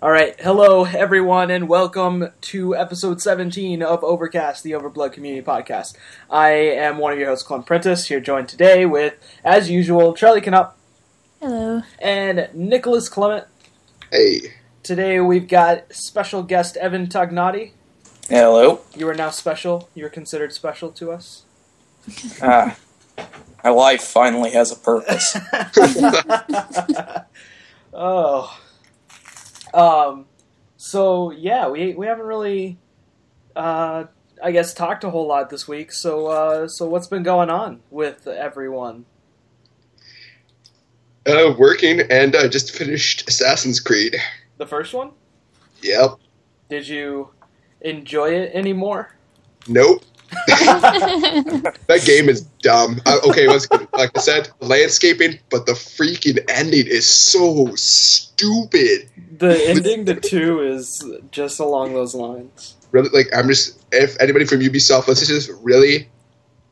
All right, hello everyone, and welcome to episode 17 of Overcast, the Overblood Community Podcast. I am one of your hosts, Clem Prentice, here joined today with, as usual, Charlie Canup Hello. and Nicholas Clement. Hey, Today we've got special guest Evan Tognati. Hello. You are now special. You are considered special to us. Ah, my life finally has a purpose. oh. Um. So yeah, we we haven't really, uh, I guess, talked a whole lot this week. So uh, so what's been going on with everyone? uh, working and I just finished Assassin's Creed. The first one. Yep. Did you enjoy it anymore? Nope. That game is dumb. Uh, okay, let's like I said, landscaping, but the freaking ending is so stupid. The ending to two is just along those lines. Really, like I'm just if anybody from Ubisoft listens to this, really,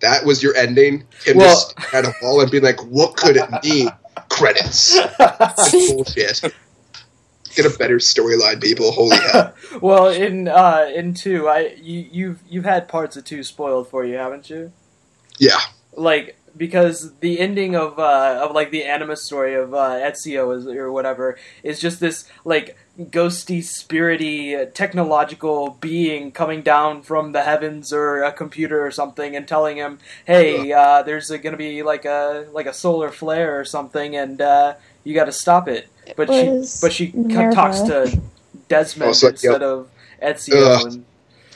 that was your ending. Him Well- just at a wall and being like, "What could it mean?" Credits. Bullshit. Get a better storyline, people. Holy hell! well, in uh, in two, I you you've you've had parts of two spoiled for you, haven't you? Yeah. like because the ending of uh of like the animus story of uh Ezio is or whatever is just this like ghosty spirity technological being coming down from the heavens or a computer or something and telling him hey uh there's uh, gonna be like a like a solar flare or something and uh you got to stop it but she but she c- talks to Desmond instead yep. of Ezio Ugh. and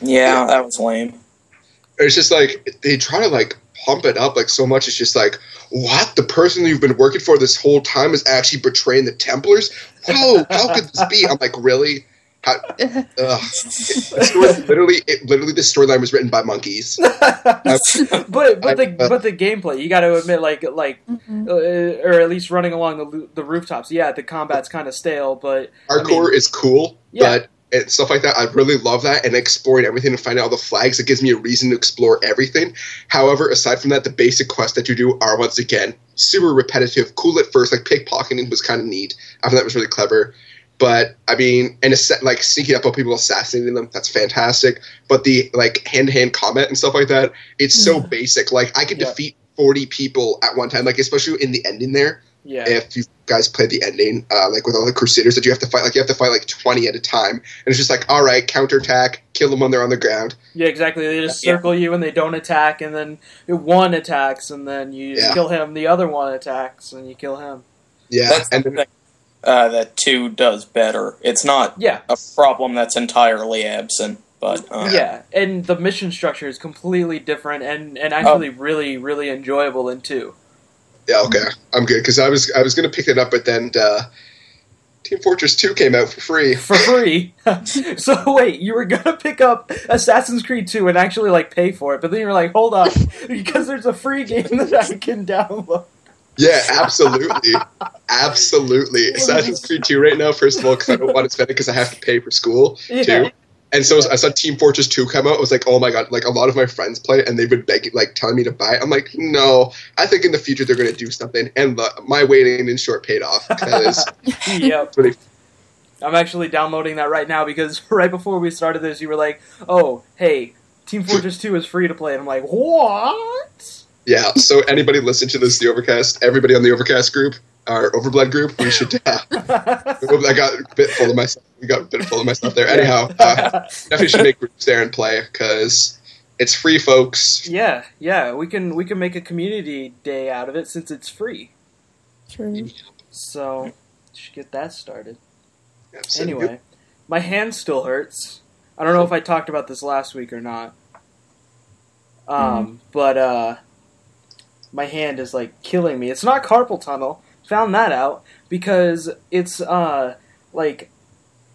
Yeah, that was lame. it's just like they try to like pump it up like so much. It's just like, what? The person you've been working for this whole time is actually betraying the Templars? Whoa, how could this be? I'm like, really? How, ugh. The story, literally, it, literally, the storyline was written by monkeys. but but the uh, but the gameplay you got to admit like like Mhm. uh, or at least running along the the rooftops yeah the combat's kind of stale but Hardcore I mean, is cool, Yeah. but and stuff like that, I really love that. And exploring everything and finding all the flags, it gives me a reason to explore everything. However, aside from that, the basic quests that you do are once again super repetitive. Cool at first, like pickpocketing was kind of neat. I thought that was really clever. But I mean, and it's like sneaking up on people, assassinating them, that's fantastic. But the like hand to hand combat and stuff like that, it's so basic. Like I could Yeah. defeat forty people at one time, like especially in the ending there yeah if you guys play the ending, uh, like with all the Crusaders that you have to fight, like you have to fight like twenty at a time, and it's just like, all right, counterattack, kill them when they're on the ground. yeah exactly they just Yeah. circle you and they don't attack and then one attacks and then you Yeah. kill him the other one attacks and you kill him Yeah, That's and the thing uh, that two does better. It's not yeah a problem that's entirely absent, but uh, yeah and the mission structure is completely different and and actually really really enjoyable in two yeah, okay, I'm good because I was I was gonna pick it up, but then uh, Team Fortress Two came out for free. for free. so wait, you were gonna pick up Assassin's Creed 2 and actually like pay for it, but then you were like, hold on, because there's a free game that I can download. Yeah, absolutely, absolutely. Assassin's Creed Two right now. First of all, because I don't want to spend it because I have to pay for school Yeah. too. And so I saw Team Fortress 2 come out. I was like, oh my god, like a lot of my friends play it and they've been begging, like telling me to buy it. I'm like, no, I think in the future they're going to do something. And the, my waiting in short paid off because yep. really, I'm actually downloading that right now because right before we started this, you were like, oh, hey, Team Fortress 2 is free to play. And I'm like, what? Yeah. So anybody listen to this, the Overcast, everybody on the Overcast group, our Overblood group, we should, uh, I got a bit full of myself. We got a bit full of myself there. Anyhow, uh, definitely should make groups there and play because it's free, folks. yeah, yeah, we can we can make a community day out of it since it's free. True. So, should get that started. Yeah, so Anyway, my hand still hurts. I don't know if I talked about this last week or not. Um, but uh, my hand is like killing me. It's not carpal tunnel. Found that out because it's uh like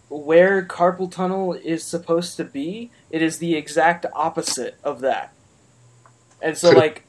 where carpal tunnel is supposed to be. It is the exact opposite of that. And so Could- like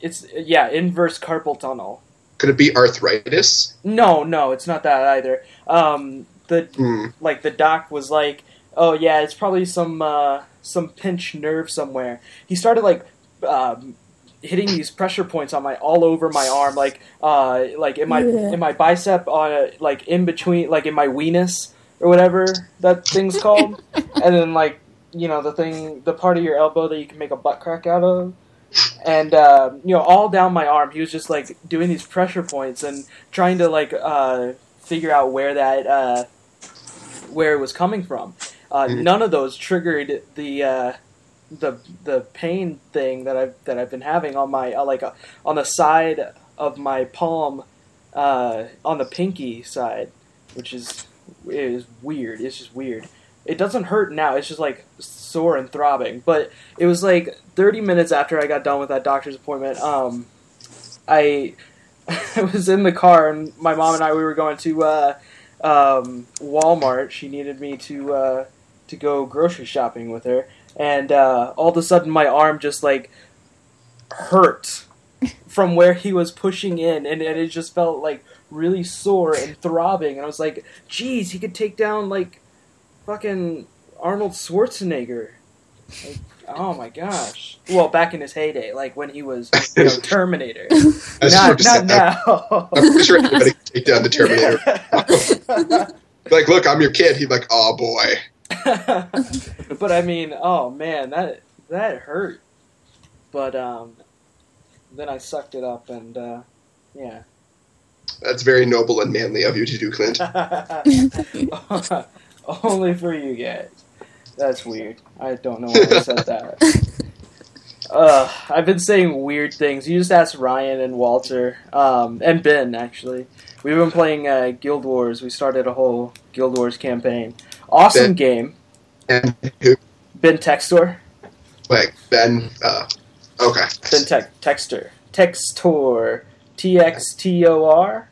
it's yeah, inverse carpal tunnel. Could it be arthritis? No, no, it's not that either. Um, the Hmm. like the doc was like, "Oh yeah, it's probably some uh, some pinched nerve somewhere." He started like um, hitting these pressure points on my all over my arm, like uh, like in my Yeah. in my bicep, on a, like in between, like in my weenus, or whatever that thing's called, and then like you know the thing, the part of your elbow that you can make a butt crack out of. And uh, you know, all down my arm, he was just like doing these pressure points and trying to like uh, figure out where that uh, where it was coming from. Uh, Mhm. None of those triggered the uh, the the pain thing that I've that I've been having on my uh, like uh, on the side of my palm, uh, on the pinky side, which is is weird. It's just weird. It doesn't hurt now. It's just like sore and throbbing. But it was like 30 minutes after I got done with that doctor's appointment. Um, I I was in the car and my mom and I we were going to uh, um, Walmart. She needed me to uh, to go grocery shopping with her, and uh, all of a sudden my arm just like hurt from where he was pushing in, and, and it just felt like really sore and throbbing. And I was like, "Geez, he could take down like fucking Arnold Schwarzenegger." Like, oh my gosh! Well, back in his heyday, like when he was you know, Terminator. Not not now. I'm pretty sure anybody can take down the Terminator. like, look, I'm your kid. He'd like, oh boy. but I mean, oh man, that that hurt. But um, then I sucked it up, and uh, yeah. That's very noble and manly of you to do, Clint. Only for you guys. That's weird. I don't know why I said that. Uh, I've been saying weird things. You just asked Ryan and Walter, um, and Ben actually. We've been playing uh, Guild Wars. We started a whole Guild Wars campaign. Awesome Ben. game. And who? Ben Textor. Like, Ben. Uh, okay. Ben Tex Textor. Textor. T X T O R.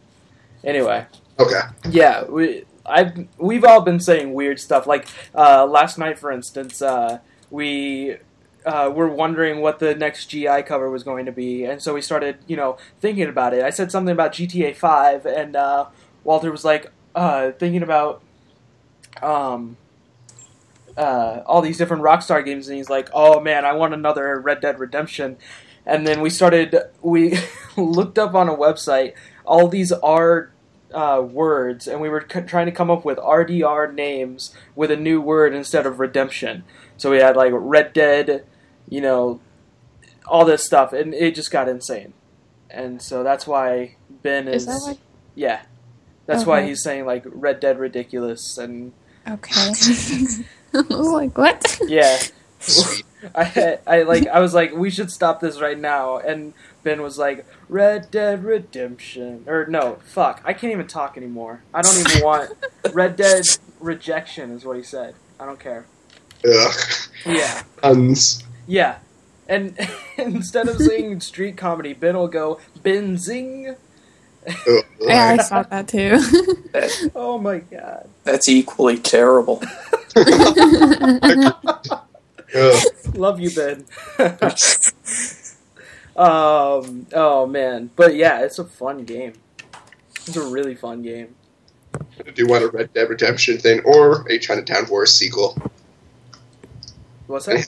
Anyway. Okay. Yeah, we I've we've all been saying weird stuff. Like uh, last night, for instance, uh, we uh, were wondering what the next GI cover was going to be, and so we started, you know, thinking about it. I said something about GTA Five, and uh, Walter was like uh, thinking about um, uh, all these different Rockstar games, and he's like, "Oh man, I want another Red Dead Redemption." And then we started. We looked up on a website all these R uh, words, and we were c- trying to come up with RDR names with a new word instead of redemption. So we had like Red Dead, you know, all this stuff, and it just got insane. And so that's why Ben is, Is that like yeah, that's why he's saying like Red Dead ridiculous, and okay? I was like, what? yeah. I, I like I was like we should stop this right now and Ben was like Red Dead Redemption or no fuck I can't even talk anymore I don't even want Red Dead Rejection is what he said I don't care Ugh. yeah Puns. yeah and instead of saying street comedy Ben will go Benzing Ugh. Yeah, I thought that too. oh my god That's equally terrible. Love you Ben um oh man but yeah it's a fun game it's a really fun game Do you want a Red Dead Redemption thing or a Chinatown Wars sequel? what's that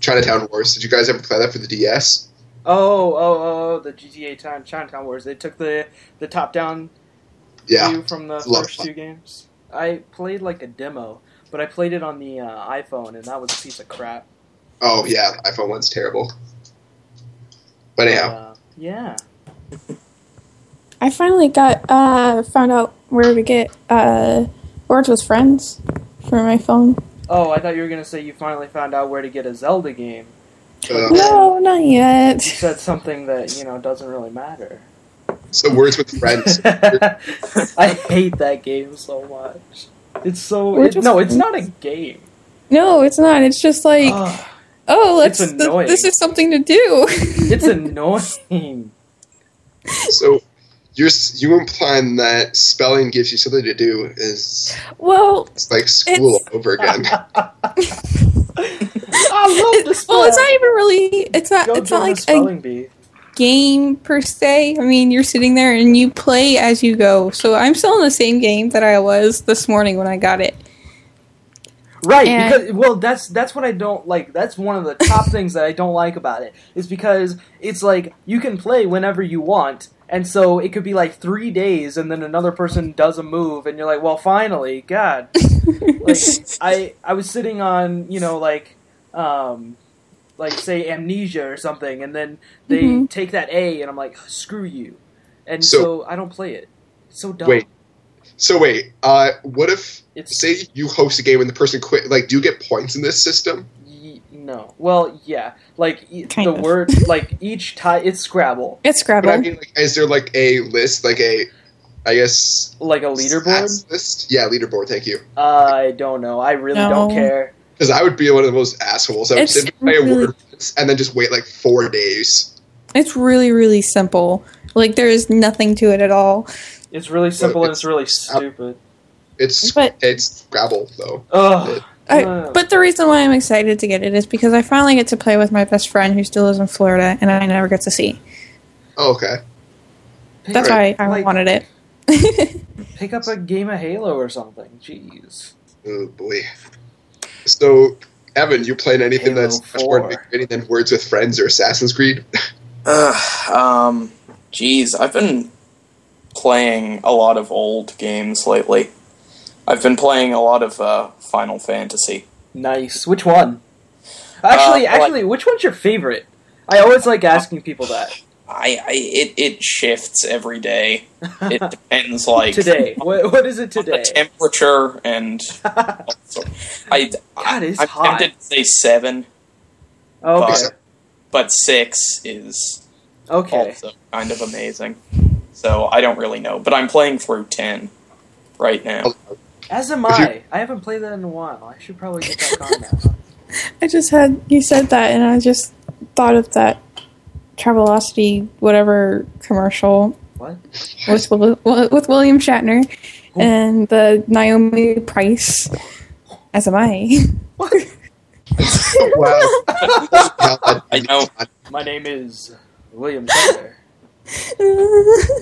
Chinatown Wars. Did you guys ever play that for the DS? Oh, oh, oh, the GTA Town Chinatown Wars. They took the the top down Yeah. view from the It's a lot of first fun. two games. I played like a demo, but I played it on the uh, iPhone, and that was a piece of crap. Oh yeah, iPhone one's terrible. But anyhow, Uh, yeah. I finally got uh found out where to get uh Words with Friends for my phone. Oh, I thought you were gonna say you finally found out where to get a Zelda game. Uh, No, not You yet. said something that you know doesn't really matter. so words with friends. I hate that game so much. It's so it, no, it's not a game. No, it's not. It's just like, Ugh, oh, let's. it's th- annoying. this is something to do. it's annoying. so you're s- you implying that spelling gives you something to do is well, it's like school It's- over again. I love the spell. well, it's not even really. It's not. Go it's not like a bee. game per se. I mean, you're sitting there and you play as you go. So I'm still in the same game that I was this morning when I got it. Right, And- because well, that's that's what I don't like. That's one of the top things that I don't like about it is because it's like you can play whenever you want, and so it could be like three days, and then another person does a move, and you're like, well, finally, God. like I I was sitting on you know like um like say amnesia or something, and then they Mhm. take that A, and I'm like, screw you, and So- so, I don't play it. It's so dumb. Wait. So wait, uh, what if it's say you host a game and the person quit? Like, do you get points in this system? y- no. Well, yeah, like e- Kind the of. word like each time it's Scrabble, It's But I mean, like, is there like a list, like a, I guess, like a leaderboard. list? Yeah, leaderboard. Thank you. I don't know. I really No. don't care. Because I would be one of the most assholes. I would It's sit and a really- word and then just wait like four days. It's really, really simple. Like there is nothing to it at all. It's really simple and it's- it's really stupid. It's But it's Scrabble though. Ugh. I, Uh. but the reason why I'm excited to get it is because I finally get to play with my best friend who still lives in Florida, and I never get to see. Oh, okay. That's Alright, why I like, wanted it. Pick up a game of Halo or something. Jeez. Oh boy. So, Evan, you playing anything Halo that's much more 4. invigorating than Words with Friends or Assassin's Creed? Ugh, um, geez, I've been playing a lot of old games lately. I've been playing a lot of uh, Final Fantasy. Nice. Which one? Actually, Uh, like- actually, which one's your favorite? I always like asking people that. I, I it, it shifts every day. It depends, like today. What, what is it on the today? temperature and also, I God, it's I'm hot. tempted to say seven, okay. but six is Okay. also kind of amazing. So I don't really know, but I'm playing through ten right now. As am I. I haven't played that in a while. I should probably get back on that. I just had you said that, and I just thought of that Travelocity whatever commercial What? with with William Shatner and the Naomi Price. As am I. What? wow. I know. My name is William Shatner.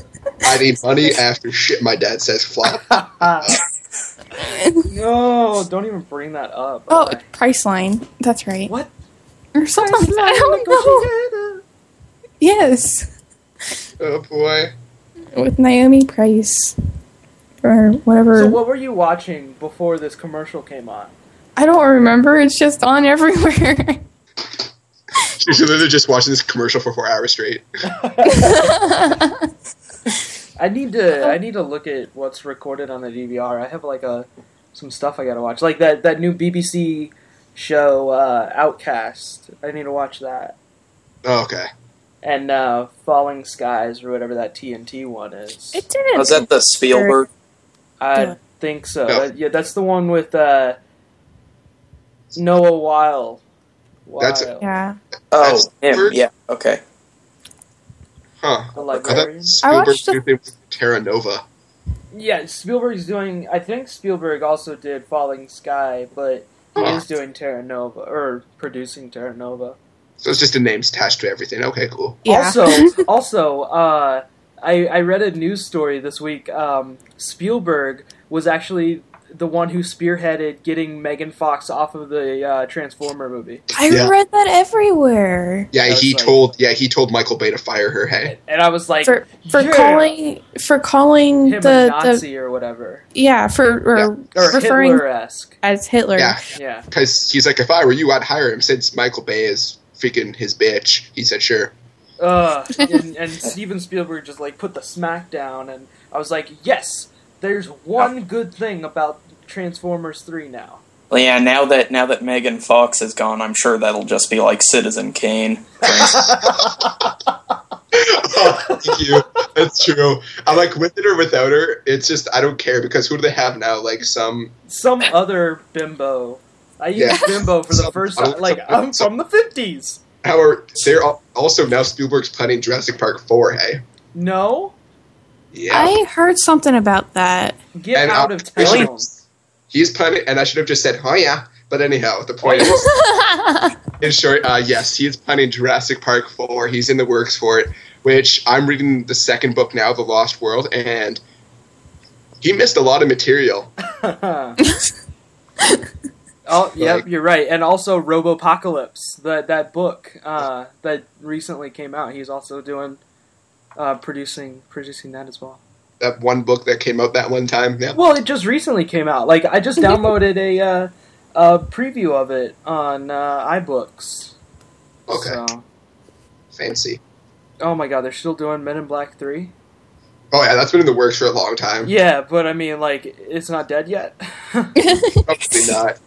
I need money after shit my dad says flop. no, don't even bring that up. oh, Okay. Priceline. That's right. What? Or something. I don't know. Yes, Oh boy. with Naomi Price or whatever. So what were you watching before this commercial came on? I don't remember. It's just on everywhere. You're literally just watching this commercial for four hours straight. I need to I need to look at what's recorded on the DVR. I have like a some stuff I gotta watch, like that that new BBC show uh, Outcast. I need to watch that Oh, okay. And uh, Falling Skies or whatever that TNT one is. it didn't. Was that the Spielberg? I Yeah. think so. No. Yeah, that's the one with uh, Noah Wyle. That's- Wyle, yeah. Oh, him. Yeah. Okay. Huh. the I librarian. thought Spielberg watched the- did thing with Terra Nova. Yeah, Spielberg's doing. I think Spielberg also did Falling Sky, but he Huh. is doing Terra Nova or producing Terra Nova. So it's just a names attached to everything. Okay, cool. Yeah. Also, also, uh, I I read a news story this week. Um, Spielberg was actually the one who spearheaded getting Megan Fox off of the uh, Transformer movie, I Yeah. read that everywhere. Yeah, he like- told. Yeah, he told Michael Bay to fire her. Hey. and I was like, For for yeah, calling for calling him the, a the Nazi or whatever, yeah for or or referring Hitler esque. as Hitler. Yeah, Yeah, because he's like, if I were you, I'd hire him. Since Michael Bay is freaking his bitch, he said, sure. uh, and, and Steven Spielberg just like put the smack down, and I was like, yes, there's one good thing about Transformers Three now. Well, yeah. Now that now that Megan Fox is gone, I'm sure that'll just be like Citizen Kane. oh, thank you. That's true. I'm like, with it or without her, it's just I don't care because who do they have now? Like some. Some other bimbo. I used Yeah. bimbo for the first time. Like I'm from the fifties. However, they're al- also now Spielberg's planning Jurassic Park four. Hey. No, Yeah. I heard something about that. get And, uh, out of town. He's planning, and I should have just said, "Oh yeah." But anyhow, the point is, in short, uh, yes, he is planning Jurassic Park 4. He's in the works for it, which I'm reading the second book now, The Lost World, and he missed a lot of material. oh, yep, Like- you're right. And also Robopocalypse, that that book uh, that recently came out. He's also doing uh, producing producing that as well. That one book that came out that one time. Yeah. Well, it just recently came out. Like I just downloaded a uh, a preview of it on uh, iBooks. Okay. So, Fancy. oh my god, they're still doing Men in Black three. Oh yeah, that's been in the works for a long time. Yeah, but I mean, like, it's not dead yet. Probably not.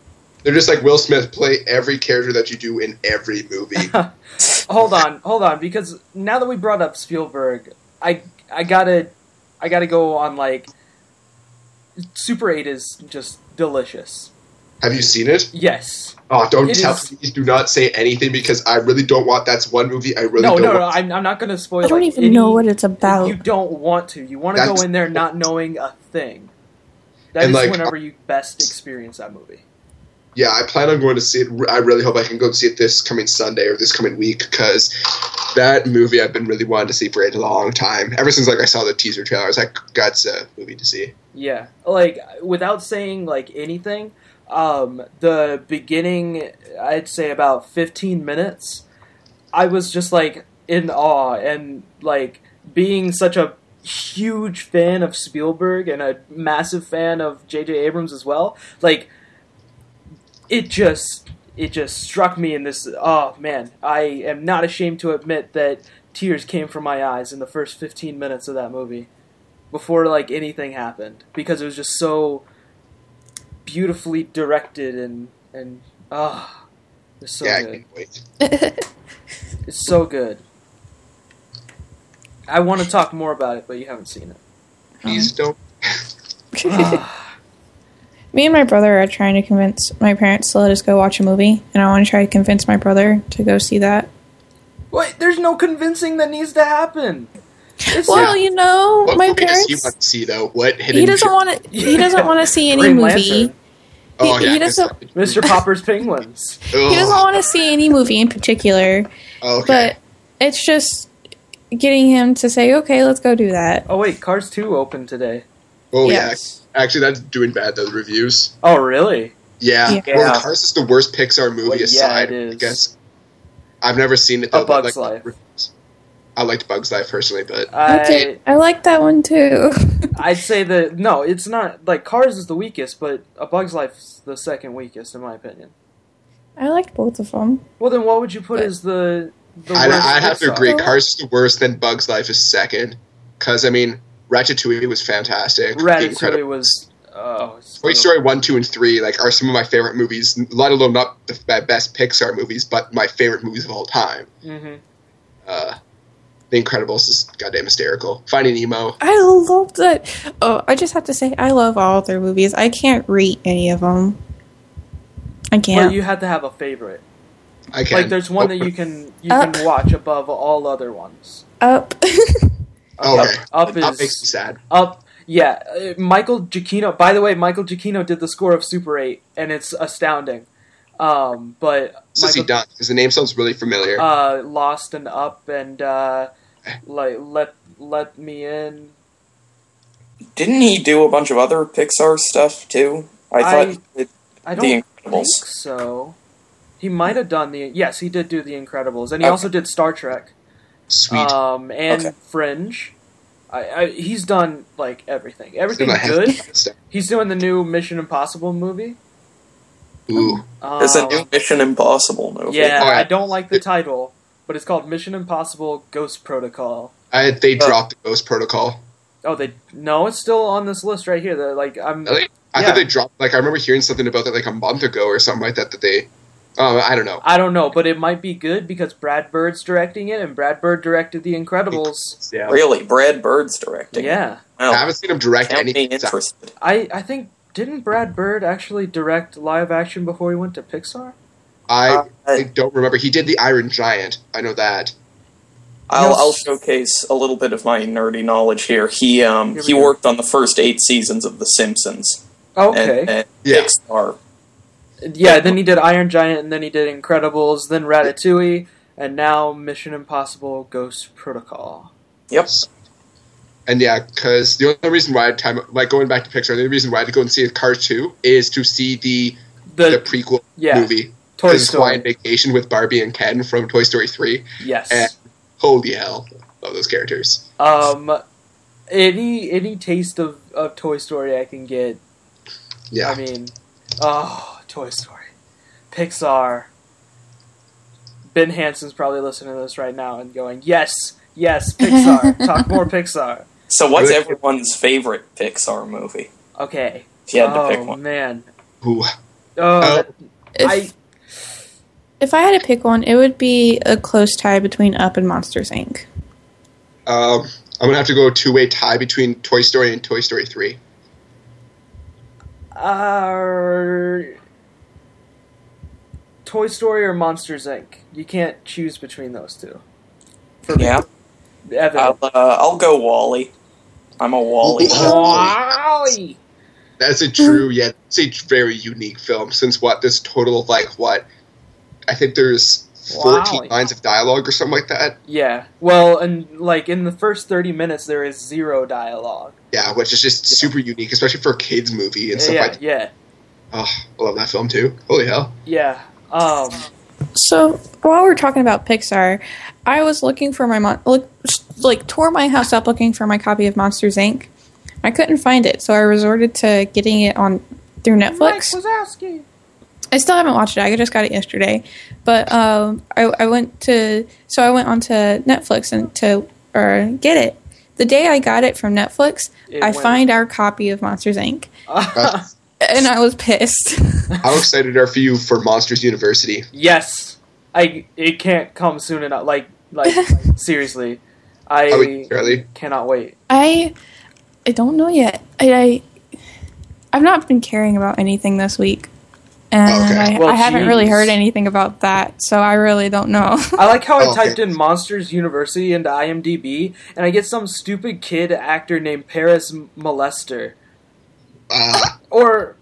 They're just like Will Smith. Play every character that you do in every movie. hold on, hold on, because now that we brought up Spielberg, I I gotta I gotta go on like Super Eight is just delicious. Have you seen it? Yes. Oh, don't It tell. is- Please do not say anything because I really don't want. That's one movie I really no, don't no, no. want. I'm, I'm not gonna spoil. I don't like, even any- know what it's about. You don't want to. You want to go in there not knowing a thing. That And, is like, whenever you best experience that movie. Yeah, I plan on going to see it. I really hope I can go see it this coming Sunday or this coming week because that movie I've been really wanting to see for a long time. Ever since like I saw the teaser trailer, I was like, "That's a movie to see." Yeah, like without saying like anything, um, the beginning, I'd say about fifteen minutes, I was just like in awe and like being such a huge fan of Spielberg and a massive fan of J.J. Abrams as well. Like, it just it just struck me in this. Oh man, I am not ashamed to admit that tears came from my eyes in the first fifteen minutes of that movie before like anything happened because it was just so beautifully directed and and ah it's so yeah, good. it's so good. I want to talk more about it but you haven't seen it. Please don't. Me and my brother are trying to convince my parents to let us go watch a movie, and I want to try to convince my brother to go see that. wait there's no convincing that needs to happen it's Well, like- you know, What my movie does he want to see though? What hidden? He doesn't want to. He doesn't want to see any Green movie. Lantern. Oh he- yeah, he doesn't- mr popper's penguins He doesn't want to see any movie in particular, Oh, okay. but it's just getting him to say, "Okay, let's go do that." oh wait cars 2 opened today oh Yes. Yeah. Actually, that's doing bad though. The reviews. oh really Yeah. Yeah. Well, Cars is the worst Pixar movie Well, yeah, aside. it is. I guess. I've never seen it A though. but, Bug's like, Life. I liked Bugs Life personally, but I, Okay, I like that one too. I'd say that no, it's not like Cars is the weakest, but A Bug's Life's the second weakest in my opinion. I liked both of them. Well, then what would you put But- as the the I'd, worst I'd have to agree. Cars is the worst, then Bugs Life is second. Because I mean, Ratatouille was fantastic. The Ratatouille Incredibles- was oh, Toy so- Story one, two, and three like are some of my favorite movies. Let alone not the f- best Pixar movies, but my favorite movies of all time. Mhm. Uh, the Incredibles is goddamn hysterical. Finding Nemo. I love that. Oh, I just have to say, I love all their movies. I can't rate any of them. I can't. you have to have a favorite. I can. Like there's one that you can you Up. can watch above all other ones. Up. Oh, okay. Up, up That is makes me sad. Up, yeah. Uh, Michael Giacchino. By the way, Michael Giacchino did the score of Super Eight, and it's astounding. Um, but What's he done? Because the name sounds really familiar. uh, Lost and Up, and uh, like let let me in. Didn't he do a bunch of other Pixar stuff too? I, I- thought it, I don't Incredibles. think so. He might have done the yes, he did do the Incredibles, and he Okay. also did Star Trek, Sweet. um, and Okay. Fringe. I, I, he's done like everything, everything Still good. half the stuff. He's doing the new Mission Impossible movie. Ooh. there's a Um, new Mission Impossible movie. Yeah, Oh, yeah. I don't like the title, but it's called Mission Impossible Ghost Protocol. I, they Uh, dropped the Ghost Protocol. Oh, they no, it's still on this list right here. That like I'm Really? I Yeah. thought they dropped. Like I remember hearing something about that like a month ago or something like that. That they. Oh, I don't know. I don't know, but it might be good because Brad Bird's directing it, and Brad Bird directed The Incredibles. Yeah. Really, Brad Bird's directing. it. Yeah, Wow. I haven't seen him direct Count me anything. interested. I I think didn't Brad Bird actually direct live action before he went to Pixar? I, Uh, I don't remember. He did the Iron Giant. I know that. I'll, Yes. I'll showcase a little bit of my nerdy knowledge here. He um Here he go. worked on the first eight seasons of The Simpsons. Okay, And, and Yeah. Pixar. Yeah. Then he did Iron Giant, and then he did Incredibles, then Ratatouille, and now Mission Impossible Ghost Protocol. Yep. And yeah, because the only reason why I time like going back to Pixar, the only reason why I had to go and see Cars two is to see the The, the prequel yeah, movie. Toy This is Hawaiian Story. Vacation with Barbie and Ken from Toy Story three. Yes. And holy hell! love those characters. Um, any any taste of, of Toy Story I can get. Yeah, I mean, oh, Toy Story, Pixar. Ben Hansen's probably listening to this right now and going, "Yes, yes, Pixar. Talk more Pixar." So, what's everyone's favorite Pixar movie? Okay. If you had to oh pick one. man. Ooh. Oh, that- If, I if I had to pick one, it would be a close tie between Up and Monsters Inc. Um, I'm gonna have to go two way tie between Toy Story and Toy Story Three. uh, Toy Story or Monsters Inc. You can't choose between those two. For me. Yeah, Evan. I'll, uh, I'll go WALL-E. I'm a WALL-E. WALL-E. That's a true, yet it's a very unique film. Since what this total of like what? I think there's 14 Wow. lines of dialogue or something like that. Yeah. Well, and like in the first thirty minutes, there is zero dialogue. Yeah, which is just super unique, especially for a kids movie and stuff yeah, like. yeah, Oh, I love that film too. Holy hell! yeah. Um, So while we're talking about Pixar, I was looking for my mon- look like tore my house up looking for my copy of Monsters Inc. I couldn't find it, so I resorted to getting it on through Netflix. Mike I still haven't watched it. I just got it yesterday, but um, I, I went to so I went onto Netflix and to or get it. The day I got it from Netflix, It I went- find our copy of Monsters Inc. That's- and I was pissed. How excited are for you for Monsters University? yes, I. It can't come soon enough. Like, like seriously, I Are cannot wait. I I don't know yet. I, I I've not been caring about anything this week, and Okay. I, Well, I haven't really heard anything about that, so I really don't know. I like how I Oh, okay. typed in Monsters University into IMDb, and I get some stupid kid actor named Paris M- Molester. Uh, Or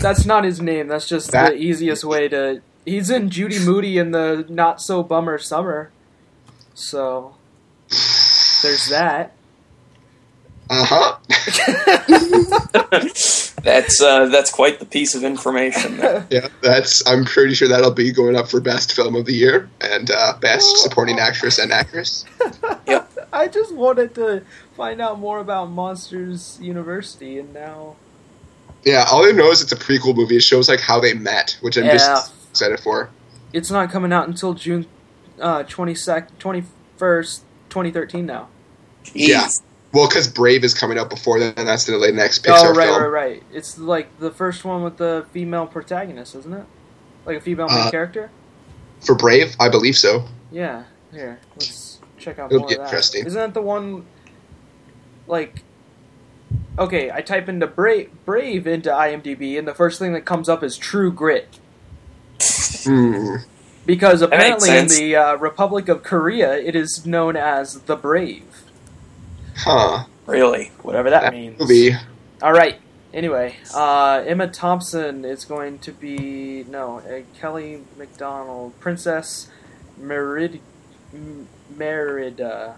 that's not his name. That's just That- the easiest way to. He's in Judy Moody in the Not So Bummer Summer. So there's that. uh huh. that's uh, that's quite the piece of information. there. yeah, that's. I'm pretty sure that'll be going up for best film of the year and uh, best supporting actress and actress. yep. I just wanted to find out more about Monsters University, and now Yeah, all I know is it's a prequel movie. It shows like how they met, which I'm Yeah. just excited for. it's not coming out until June uh, 22nd, 21st, 2013 now. Jeez. Yeah. Well, because Brave is coming out before then, and that's the late next Pixar film. oh, right, film. right, right. It's like the first one with the female protagonist, isn't it? Like a female main Uh, character? For Brave, I believe so. Yeah. Here, let's check out It'll more be of that. interesting. Isn't that the one? Like, okay, I type into Brave, Brave into IMDb, and the first thing that comes up is True Grit. Hmm. Because apparently in the uh, Republic of Korea, it is known as the Brave, Huh. Really? whatever that, That means. movie. All right. Anyway, uh, Emma Thompson is going to be no uh, Kelly Macdonald, Princess Merid M- Merida,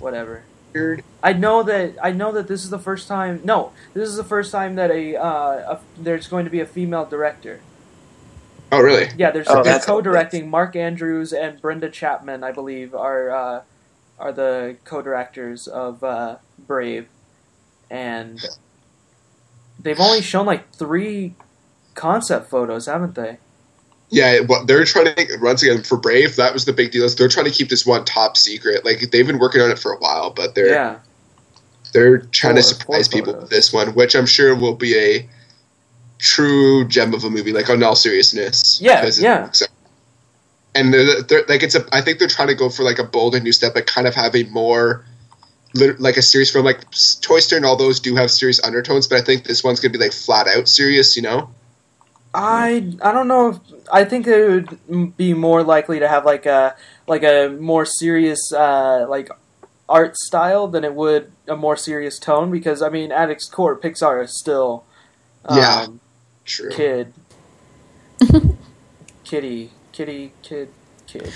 whatever. Weird. I know that I know that this is the first time. No, this is the first time that a, uh, a there's going to be a female director. Oh, really? Yeah, there's Oh, they're that's co-directing. Mark Andrews and Brenda Chapman, I believe, are uh, are the co-directors of uh, Brave, and they've only shown like three concept photos, haven't they? Yeah, what they're trying to once again for Brave, that was the big deal. Is they're trying to keep this one top secret. Like they've been working on it for a while, but they're Yeah, they're trying to surprise people with this one, which I'm sure will be a true gem of a movie. Like on all seriousness, Yeah, Because yeah. it's- and they're, they're like it's a. I think they're trying to go for like a bold and new step, but kind of have a more like a serious film. Like Toy Story and all those do have serious undertones, but I think this one's gonna be like flat out serious. You know? I I don't know. if I think it would be more likely to have like a like a more serious uh, like art style than it would a more serious tone because I mean at its core Pixar is still um, Yeah. True. kid kitty kitty kid kid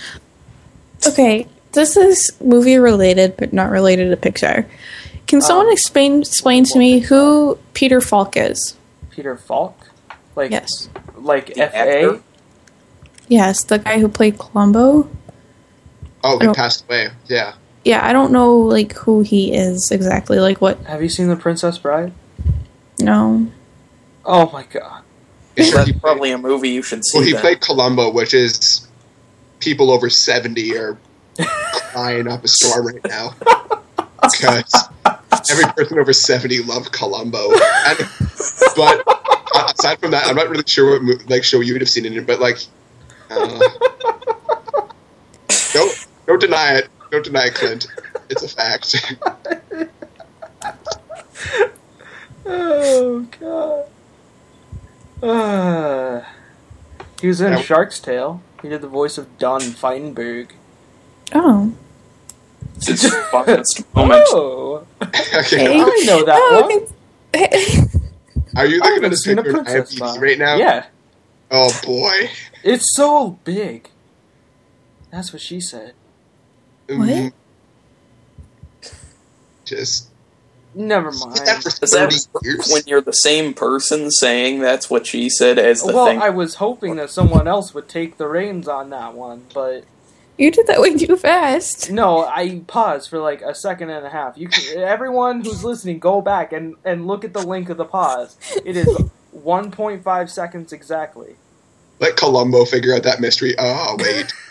okay, this is movie related, but not related to Pixar. Can someone Um, explain explain to me who Peter Falk is? Peter Falk like Yes, like The F A actor? yes, the guy who played Columbo. Oh, he passed away. Yeah. Yeah, I don't know like who he is exactly. Like what? Have you seen The Princess Bride? No. Oh my god. You sure That's probably a movie you should see. well, he then. played Columbo, which is people over 70 are crying up a storm right now. Because every person over 70 loved Columbo. And, but uh, aside from that, I'm not really sure what like show you would have seen in it in, but like, uh, don't don't deny it. Don't deny it, Clint. It's a fact. Oh god. Uh, he was in Yeah. Shark's Tale. He did the voice of Don Feinberg. Oh. It's his funniest moment. Oh, okay, I know that Oh, one. okay. are you I looking at haven't a seen a picture of princess IMDb Bride. right now? Yeah, Oh boy. it's so big. That's what she said. What? Mm. Just Never mind. that for Is that 30 years. when you're the same person saying that's what she said as the Well, thing? I was hoping that someone else would take the reins on that one, but you did that way too fast. no, I paused for like a second and a half. You can, everyone who's listening, go back and, and look at the link of the pause. It is 1.5 seconds exactly. Let Columbo figure out that mystery. Oh wait.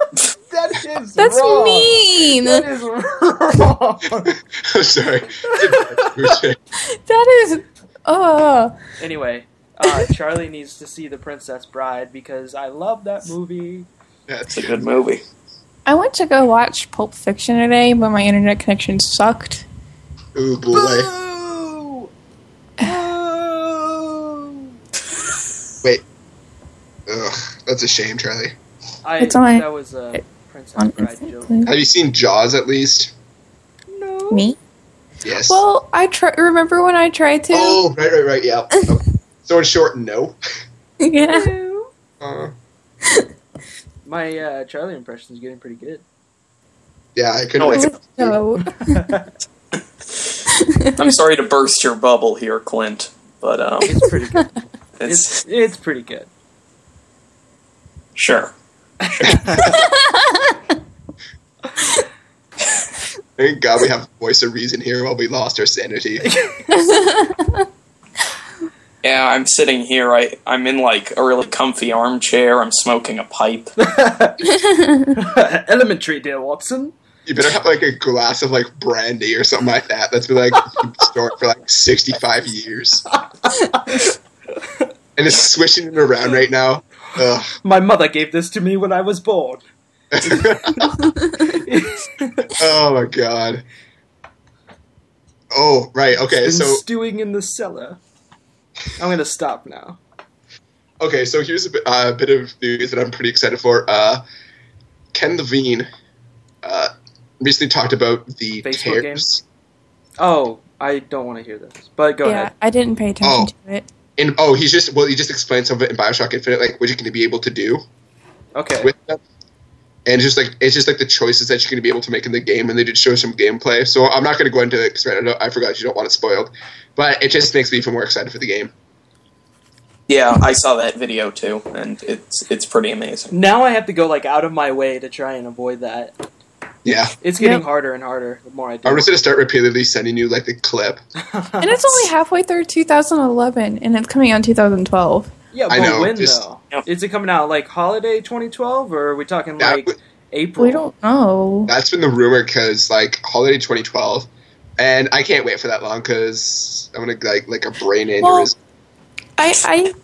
That is That's wrong. mean. That is wrong. I'm sorry. That is. Uh. anyway, uh, Charlie needs to see The Princess Bride because I love that movie. That's it's a good movie. I went to go watch Pulp Fiction today, but my internet connection sucked. Ooh boy. Boo! Boo! Wait. Ugh, that's a shame, Charlie. I, It's on- that was a Princess On Bride joke. Have you seen Jaws at least? No. Me? Yes. Well, I try. Remember when I tried to? oh, right, right, right. Yeah. Okay. So in short, no. yeah. No. Uh, My uh, Charlie impression is getting pretty good. yeah, I couldn't. No, make it's- it. So, I'm sorry to burst your bubble here, Clint, but um, It's pretty good. it's It's it's pretty good. sure. Thank God we have a voice of reason here while we lost our sanity. Yeah, I'm sitting here. I I'm in like a really comfy armchair. I'm smoking a pipe. Elementary, dear Watson. You better have like a glass of like brandy or something like that. That's been like stored for like sixty five years. And it's swishing it around right now. Ugh. My mother gave this to me when I was born. oh my god. Oh right, okay. Been So stewing in the cellar. I'm gonna stop now. okay, so here's a bit, uh, bit of news that I'm pretty excited for. Uh, Ken Levine uh, recently talked about the Facebook tears. Oh, I don't want to hear this, but go ahead. yeah, ahead. I didn't pay attention Oh. to it. And oh, he's just well, he just explained some of it in Bioshock Infinite, like what you're going to be able to do Okay. with them. And just like it's just like the choices that you're going to be able to make in the game, and they did show some gameplay. So I'm not going to go into it because I, I forgot you don't want it spoiled, but it just makes me even more excited for the game. Yeah, I saw that video too, and it's it's pretty amazing. Now I have to go like out of my way to try and avoid that. Yeah, It's getting Yep. harder and harder the more I do. I'm just going to start repeatedly sending you like the clip. And it's only halfway through 2011, and it's coming out in 2012. Yeah, but I know, when just- though? Yeah. Is it coming out like holiday 2012, or are we talking That like w- April? We don't know. That's been the rumor because like holiday 2012, and I can't wait for that long because I'm gonna like like a brain Well, aneurysm. I I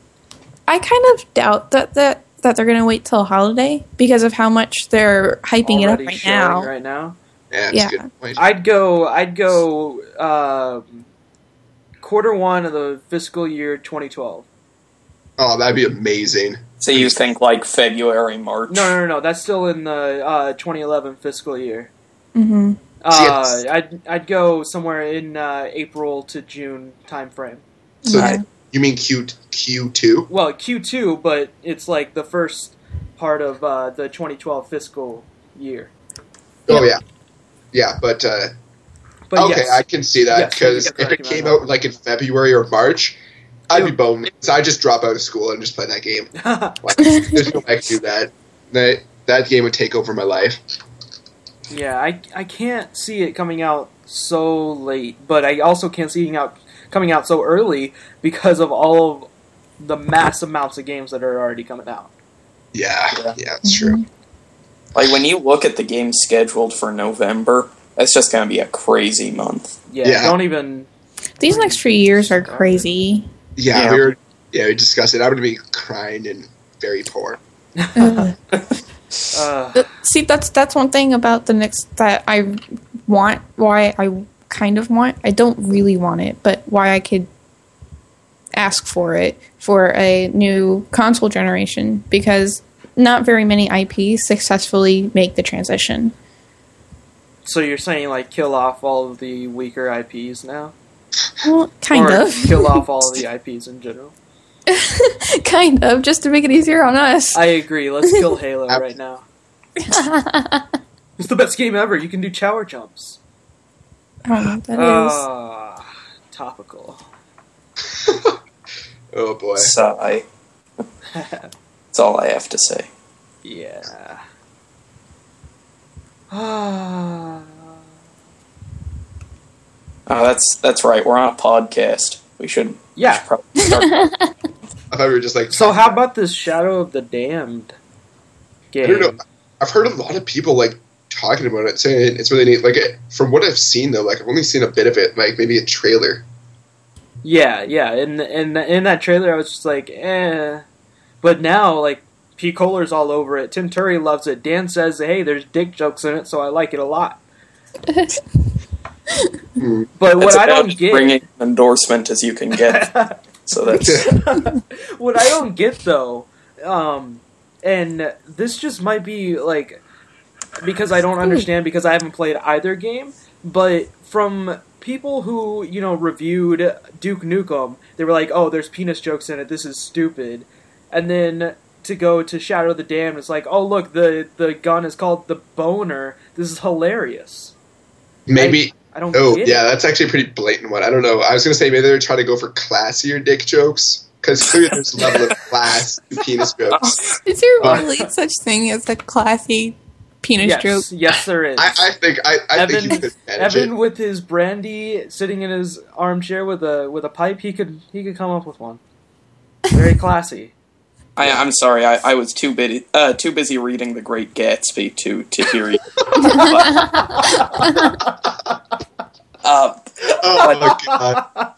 I kind of doubt that that that they're gonna wait till holiday because of how much they're hyping it up right now. Right now, yeah, yeah. good point. I'd go. I'd go. Um, quarter one of the fiscal year 2012. Oh, that'd be amazing. So you think like February, March? No, no, no, no. That's still in the uh, 2011 fiscal year. hmm Uh, Yes. I'd I'd go somewhere in uh, April to June time frame. So Yeah. you mean Q Q two? Well, Q2, but it's like the first part of uh, the 2012 fiscal year. Oh yeah, yeah. But uh, But okay, yes, I can see that because yes, if it came out like in February or March, I'd be boned. So I'd just drop out of school and just play that game. Like, there's no way I could do that. That that game would take over my life. Yeah, I I can't see it coming out so late, but I also can't see it out coming out so early because of all of the mass amounts of games that are already coming out. Yeah, Yeah. yeah, it's true. Mm-hmm. Like when you look at the games scheduled for November, that's just going to be a crazy month. Yeah, Yeah. don't even. These next few years are crazy. Yeah, Yeah. we were. Yeah, we discussed it. I'm gonna be crying and very poor. Uh, See, that's that's one thing about the next that I want. Why I kind of want. I don't really want it, but why I could ask for it for a new console generation because not very many IPs successfully make the transition. so you're saying like kill off all of the weaker IPs now, Well, kind or of, kill off all of the IPs in general? kind of, just to make it easier on us. I agree. Let's kill Halo right now. It's the best game ever. You can do tower jumps. I don't know that is. Ah, topical. Oh boy. Sigh. That's all I have to say. yeah. Ah. Oh, that's that's right. We're on a podcast. We should, we yeah. should probably start. I thought we were just like. So how about this Shadow of the Damned game? I don't know. I've heard a lot of people like talking about it, saying it's really neat. Like from what I've seen though, like I've only seen a bit of it, like maybe a trailer. Yeah, yeah. In in in that trailer, I was just like, eh. But now, like, P. Kohler's all over it. Tim Curry loves it. Dan says, hey, there's dick jokes in it, so I like it a lot. But what That's I don't get, bringing an endorsement as you can get. so that's what I don't get though, um, and this just might be like because I don't understand because I haven't played either game, but from people who you know reviewed Duke Nukem, they were like, "Oh, there's penis jokes in it. This is stupid," and then to go to Shadow of the Damned, it's like, "Oh, look, the the gun is called the Boner. This is hilarious." Maybe. I don't. oh get yeah, it. that's actually a pretty blatant one. I don't know. I was gonna say maybe they're trying to go for classier dick jokes because clearly there's a level of class to penis jokes. Is there Uh, really such thing as a classy penis yes, joke? yes, there is. I, I think I, I think Evan- you could Evan it. with his brandy sitting in his armchair with a with a pipe, he could he could come up with one. Very classy. I, I'm sorry. I, I was too busy uh, too busy reading The Great Gatsby to to hear you. uh, Oh my god.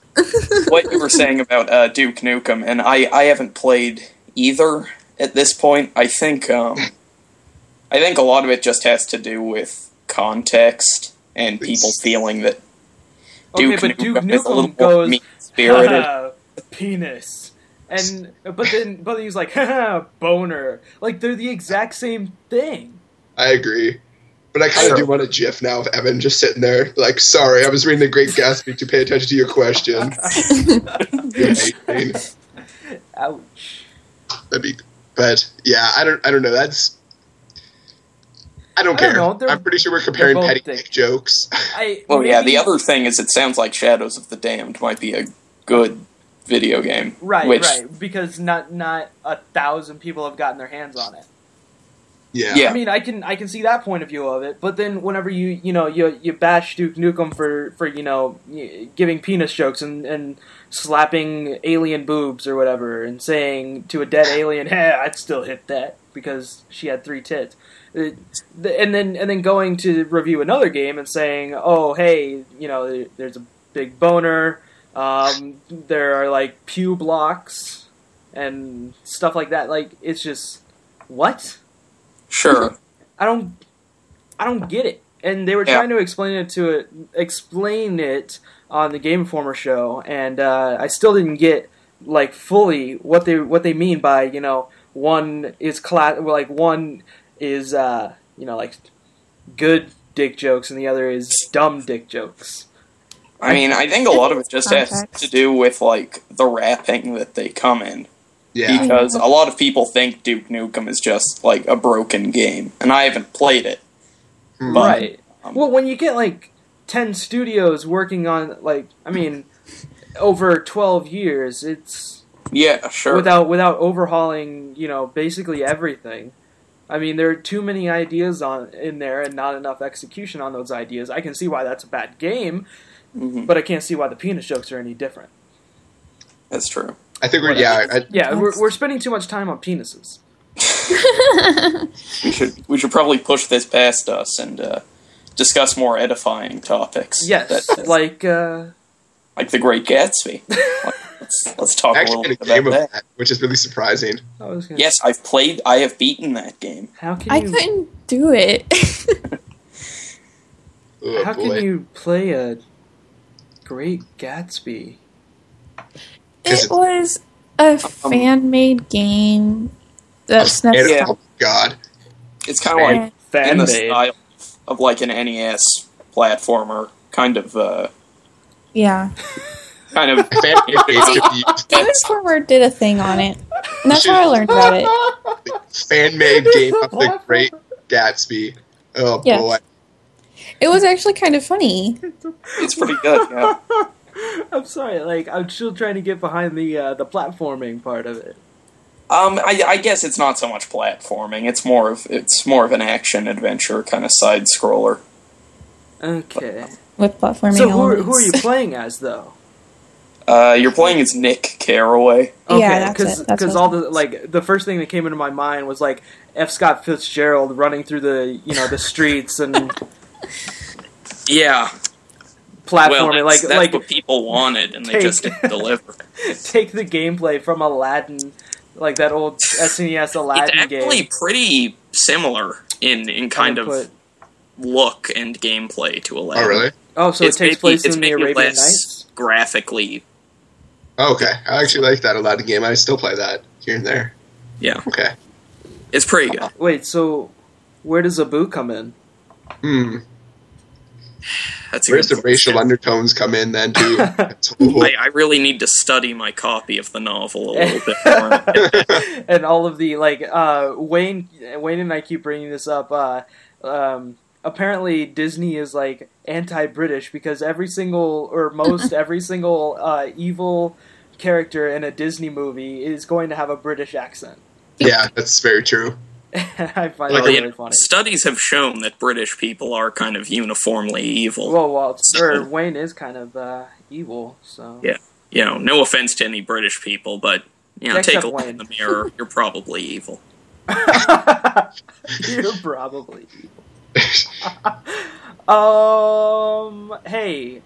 what you were saying about uh, Duke Nukem, and I, I haven't played either at this point. I think um, I think a lot of it just has to do with context and people feeling that Duke okay, but Duke Nukem is a little Nukem more goes mean spirited. penis, and but then but then he's like boner. Like they're the exact same thing. I agree. But I kind of do want a GIF now of Evan just sitting there, like, sorry, I was reading The Great Gatsby to pay attention to your question. Ouch. That'd be, but yeah, I don't, I don't know. That's, I don't I care. don't know, I'm pretty sure we're comparing petty dick- dick jokes. I Well, yeah. The other thing is, it sounds like Shadows of the Damned might be a good video game. right which, right because not not a thousand people have gotten their hands on it. Yeah. Yeah. I mean, I can I can see that point of view of it, but then whenever you you know you you bash Duke Nukem for for you know giving penis jokes and and slapping alien boobs or whatever and saying to a dead alien, "Hey, I'd still hit that because she had three tits," uh, and then and then going to review another game and saying, "Oh, hey, you know, there's a big boner, um, there are like pew blocks and stuff like that." Like it's just what. Sure. I don't I don't get it. And they were Yeah. trying to explain it to it explain it on the Game Informer show and uh, I still didn't get like fully what they what they mean by, you know, one is class like one is uh, you know, like good dick jokes and the other is dumb dick jokes. I mean, I think a lot of it just has to do with like the wrapping that they come in. Yeah. because a lot of people think Duke Nukem is just like a broken game, and I haven't played it. Hmm. But- Right. Um, Well, when you get like 10 studios working on like I mean over 12 years, it's Yeah, sure. without without overhauling, you know, basically everything. I mean, there are too many ideas on in there and not enough execution on those ideas. I can see why that's a bad game, Mhm. but I can't see why the penis jokes are any different. That's true. I think we're yeah. I, Yeah, we're, we're spending too much time on penises. We should we should probably push this past us and uh, discuss more edifying topics. Yes, that- like uh, like the Great Gatsby. Let's let's talk a little had a game about of that. that, which is really surprising. I was gonna, Yes, I've played. I have beaten that game. How can I you? couldn't do it. Oh how boy. can you play a Great Gatsby? It it- was a fan made game that's not And- Yeah. Oh god. It's kind of like in Fan the made. style of like an NES platformer, kind of, uh, yeah. kind of. Fan made game should be used. Game Informer did a thing on it. And that's how I learned about it. fan made game of the Great Gatsby. Oh Yeah. boy. It was actually kind of funny. It's pretty good. Yeah. I'm sorry, like I'm still trying to get behind the uh, the platforming part of it. Um, I, I guess it's not so much platforming. It's more of it's more of an action adventure kind of side scroller. Okay. With platforming So who are, who are you playing as though? Uh, you're playing as Nick Carraway. Okay, Yeah, that's because it. That's all the like the first thing that came into my mind was like F. Scott Fitzgerald running through the you know the streets and Yeah, platforming well, like that's like what people wanted, and they just didn't deliver. take the gameplay from Aladdin, like that old SNES Aladdin game. It's Aladdin actually game. pretty similar in in kind of put- look and gameplay to Aladdin. Oh really? oh, so it's it takes maybe- place it's in the maybe Arabian less Nights. graphically. Oh, okay. I actually like that Aladdin game. I still play that here and there. Yeah, Okay. it's pretty good. Wait, so where does Abu come in? Hmm. That's Where's good the racial undertones come in then too? I, I really need to study my copy of the novel a little bit more. and all of the like uh Wayne Wayne and I keep bringing this up uh um apparently Disney is like anti-British because every single or most every single uh evil character in a Disney movie is going to have a British accent. yeah, that's very true. I find Like, that really know, funny. studies have shown that British people are kind of uniformly evil. Well, well, So- Wayne is kind of uh, evil, so Yeah. you know, no offense to any British people, but you know, Except take a look Wayne. in the mirror. You're probably evil. You're probably evil. um, hey,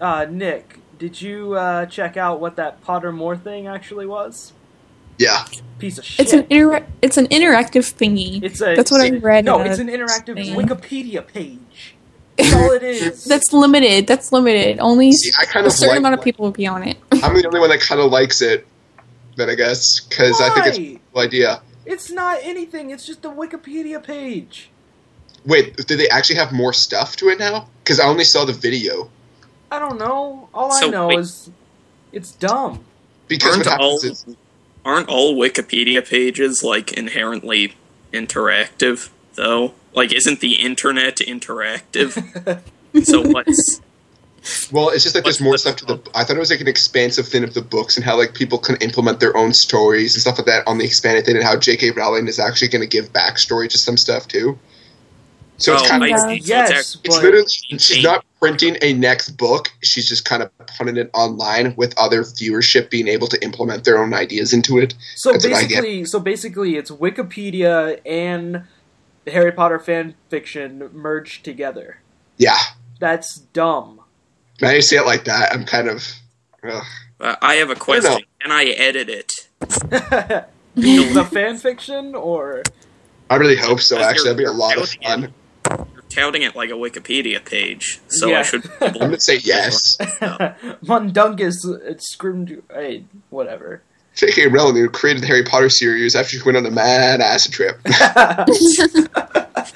uh, Nick, did you uh, check out what that Pottermore thing actually was? Yeah. Piece of shit. It's an inter- it's an interactive thingy. It's a. That's what I read. No, it's an interactive thing. Wikipedia page. That's all it is. That's limited. That's limited. Only See, I kind a of certain like. amount of people will be on it. I'm the only one that kind of likes it. Then I guess because I think it's a Why? cool idea. It's not anything. It's just a Wikipedia page. Wait, did they actually have more stuff to it now? Because I only saw the video. I don't know. All I So, know wait. is it's dumb. Because Aren't what all happens is aren't all Wikipedia pages like inherently interactive though? Like isn't the internet interactive? so what's Well, it's just that there's more the- stuff to the. I thought it was like an expansive thing of the books and how like people can implement their own stories and stuff like that on the expanded thing, and how J.K. Rowling is actually going to give backstory to some stuff too. So it's Oh, kind of I of- Yes, it's it's literally she's not printing a next book. She's just kind of putting it online with other viewership being able to implement their own ideas into it. So That's what I get. basically, so basically, it's Wikipedia and Harry Potter fan fiction merged together. Yeah, That's dumb. now you say it like that, I'm kind of. Ugh. Uh, I have a know. question. Can I edit it? the, the fan fiction, or I really hope so. Actually, that'd be a lot of touting fun. You're touting it like a Wikipedia page, so Yeah. I should. I'm gonna say yes. Mundungus uh, screamed. Hey, whatever. J.K. Rowling, who created the Harry Potter series after she went on a mad acid trip.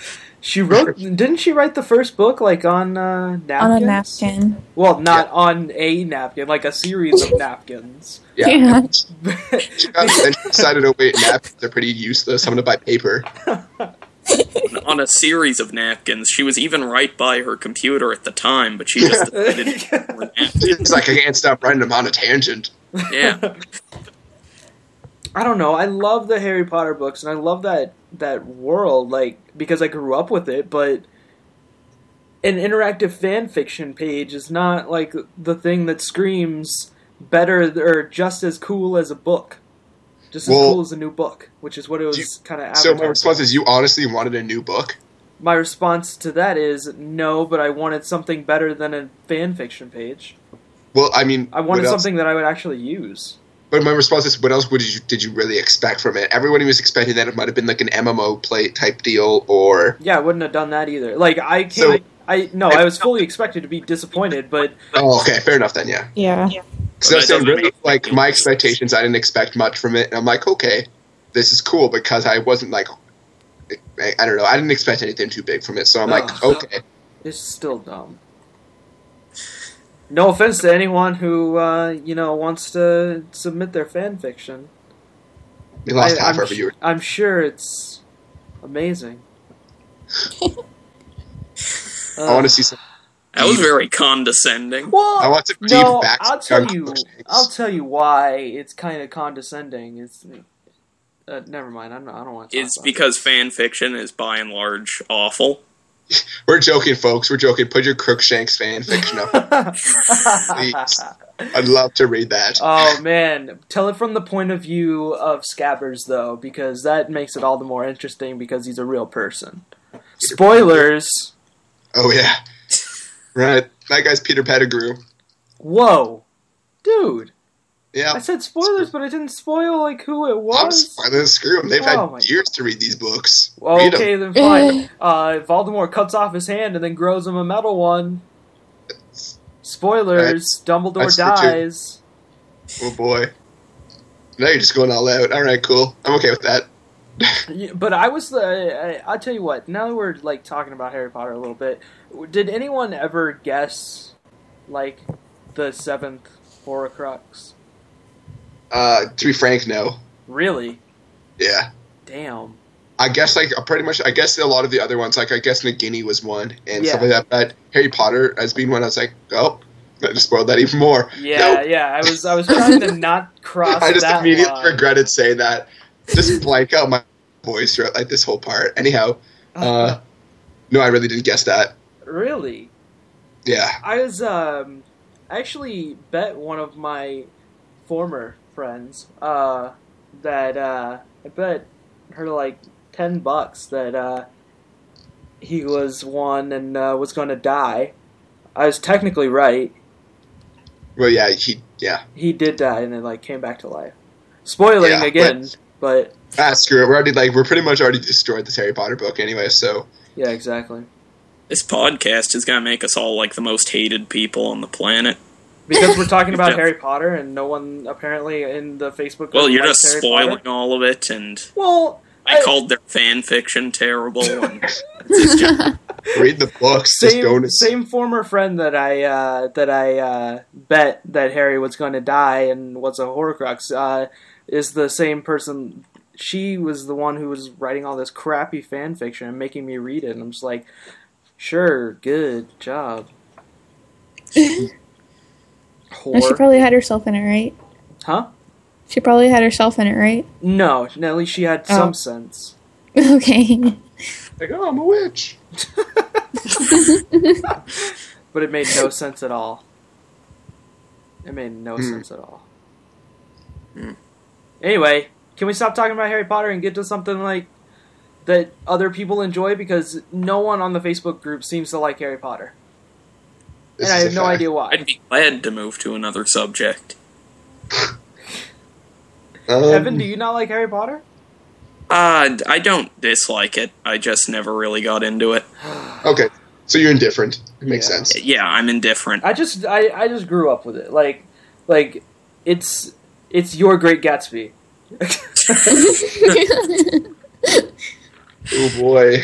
she wrote. Didn't she write the first book like on uh, napkins? on a napkin. Well, not on a napkin, like a series of napkins. Yeah. Yeah. She got, then she decided, oh wait, napkins are pretty useless. I'm gonna buy paper. on a series of napkins. She was even right by her computer at the time, but she just decided to more napkins. It's like I can't stop running them on a tangent. Yeah, I don't know. I love the Harry Potter books and I love that that world like because I grew up with it, but an interactive fan fiction page is not like the thing that screams better or just as cool as a book. Just as Well, cool as a new book, which is what it was kind of So my response is, you honestly wanted a new book. my response to that is no, but I wanted something better than a fan fiction page. Well, I mean, I wanted something that I would actually use. But my response is, what else would you did you really expect from it? Everybody was expecting that it might have been like an MMO play type deal, or Yeah, I wouldn't have done that either. Like I can't. So- I no, I was fully expected to be disappointed, but oh, okay, fair enough then, yeah. Yeah. Because I But that saying, really, like my expectations, I didn't expect much from it, and I'm like, okay, this is cool because I wasn't like, I, I don't know, I didn't expect anything too big from it, so I'm like, okay, it's still dumb. No offense to anyone who uh, you know wants to submit their fan fiction. we lost I, half I'm, our sh- I'm sure it's amazing. I want to see some. That was very condescending. Well, I want some deep no, back- I'll tell you. I'll tell you why it's kind of condescending. It's uh, never mind. I'm not, I don't want to. It's because fan fiction is by and large awful. We're joking, folks. We're joking. Put your Crookshanks fan fiction up. I'd love to read that. oh man, tell it from the point of view of Scabbers though, because that makes it all the more interesting because he's a real person. Spoilers. Oh yeah, right. That guy's Peter Pettigrew. Whoa, dude. Yeah, I said spoilers, but I didn't spoil like who it was. I'm spoiling. Screw them. They've Oh, had years to read these books. Well, Read okay, then fine. Uh, Voldemort cuts off his hand and then grows him a metal one. Spoilers: Dumbledore that's dies. Oh boy. Now you're just going all out. All right, cool. I'm okay with that. But I was the. I, I'll tell you what. Now that we're like talking about Harry Potter a little bit, did anyone ever guess like the seventh Horcrux? Uh, to be frank, no. Really? Yeah. Damn. I guess like pretty much. I guess a lot of the other ones, like I guess Nagini was one and Yeah. stuff like that. But Harry Potter as being one, I was like, oh, I just spoiled that even more. Yeah, Nope. yeah. I was. I was trying to not cross. I just that immediately line. regretted saying that. Just blank out my voice throughout like this whole part. Anyhow, uh, no, I really didn't guess that. really? Yeah. I was um I actually bet one of my former friends uh that uh I bet her like ten bucks that uh he was one and uh, was going to die. I was technically right. Well, yeah. He. Yeah. He did die and then like came back to life. Spoiling Yeah, again, but Ah, screw it. We're already like we're pretty much already destroyed this Harry Potter book anyway. So yeah, exactly. This podcast is gonna make us all like the most hated people on the planet. Because we're talking about Harry Potter and no one apparently in the Facebook group Well, you're just Harry spoiling Potter. all of it, and Well, I called their fan fiction terrible. And read the books. just same don't. same former friend that I uh, that I uh, bet that Harry was going to die and was a Horcrux uh, is the same person. She was the one who was writing all this crappy fan fiction and making me read it. And I'm just like, sure, good job. No, she probably had herself in it, right? huh? She probably had herself in it, right? No, at least she had Oh. some sense. okay. Like, oh, I'm a witch. But it made no sense at all. It made no Hmm. sense at all. Anyway, can we stop talking about Harry Potter and get to something like that other people enjoy? Because no one on the Facebook group seems to like Harry Potter, This and I have no fact. idea why. I'd be glad to move to another subject. Um, Evan, do you not like Harry Potter? Uh, I don't dislike it. I just never really got into it. Okay, so you're indifferent. It makes Yeah. sense. Yeah, I'm indifferent. I just I, I just grew up with it. Like like it's it's your Great Gatsby. Oh boy.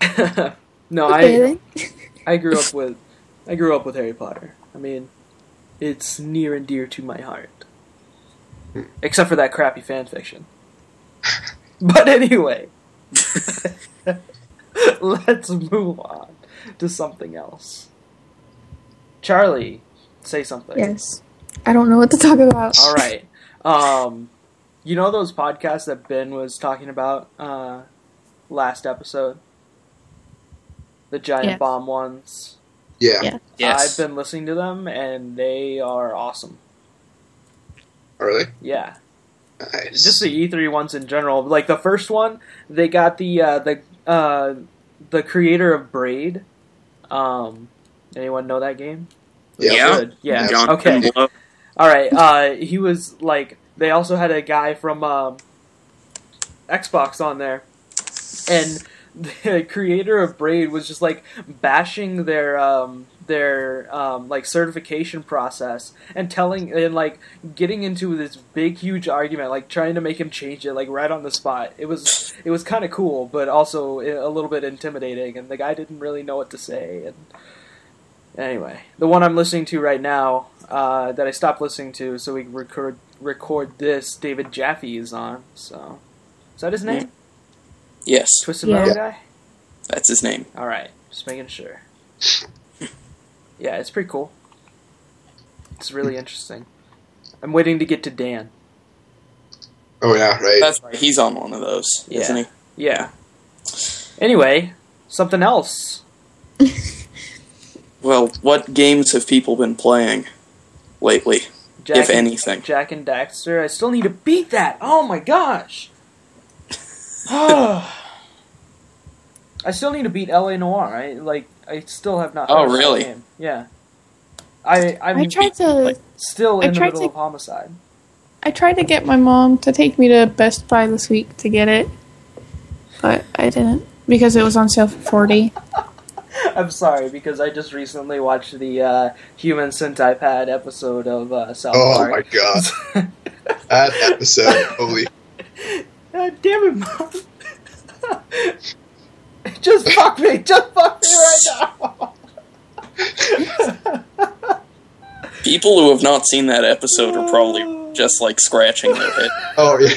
no, I. I grew up with I grew up with Harry Potter. I mean, it's near and dear to my heart. Except for that crappy fan fiction. But anyway, let's move on to something else. Charlie, say something. yes. I don't know what to talk about. All right. Um, You know those podcasts that Ben was talking about uh, last episode? The giant Yes. bomb ones. Yeah. Yeah. Yes. I've been listening to them and they are awesome. Really? Yeah. Nice. Just the E3 ones in general. Like the first one, they got the uh, the uh, the creator of Braid. Um, anyone know that game? Yeah. Yeah. Yeah. John Okay. All right. Uh, he was like. They also had a guy from um, Xbox on there, and the creator of Braid was just like bashing their um, their um, like certification process and telling and like getting into this big huge argument, like trying to make him change it like right on the spot. It was it was kind of cool, but also a little bit intimidating, and the guy didn't really know what to say. And anyway, the one I'm listening to right now uh, that I stopped listening to so we can record record this, David Jaffe is on. So is that his name? Yes, Twisted Yeah. Metal guy. that's his name. All right, just making sure. yeah, it's pretty cool. It's really interesting. I'm waiting to get to Dan. oh yeah, right. That's right. He's on one of those, Yeah. isn't he? Yeah. Anyway, something else. Well, what games have people been playing lately, Jack if and- anything? Jak and Daxter. I still need to beat that. Oh my gosh. I still need to beat L.A. Noire. I like. I still have not. Oh, finished that really? game. Yeah. I I'm I tried to. like- still I in the middle to- of homicide. I tried to get my mom to take me to Best Buy this week to get it, but I didn't because it was on sale for forty. I'm sorry because I just recently watched the uh, Human Centipede episode of uh, South Park. oh my god, that episode! Holy, God damn it, mom! just fuck me! Just fuck me right now! People who have not seen that episode are probably just like scratching their head. oh yeah.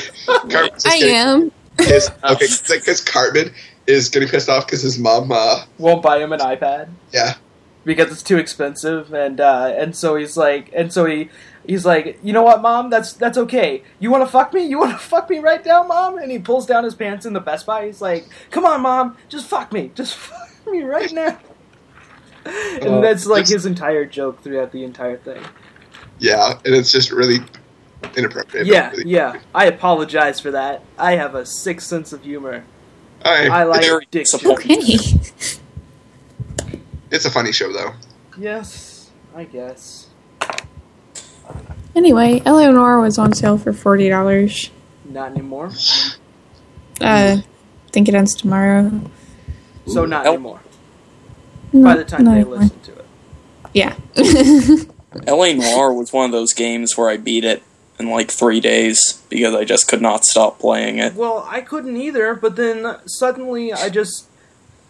Cartman's I am. pissed. Okay, because Cartman is getting pissed off because his mom. Uh, Won't buy him an iPad yeah, because it's too expensive, and uh, and so he's like, and so he. He's like, you know what, mom? That's that's okay. You want to fuck me? You want to fuck me right now, mom? And he pulls down his pants in the Best Buy. He's like, come on, mom, just fuck me, just fuck me right now. And Uh, that's like his entire joke throughout the entire thing. yeah, and it's just really inappropriate. Yeah, Really- yeah. I apologize for that. I have a sick sense of humor. I, I like Very dick disappointing. Okay. it's a funny show though. Yes, I guess. Anyway, L.A. Noire was on sale for forty dollars. Not anymore. Uh, I think it ends tomorrow. So not Nope. anymore. By the time they anymore. listen to it. Yeah. L.A. Noire was one of those games where I beat it in like three days because I just could not stop playing it. Well, I couldn't either, but then suddenly I just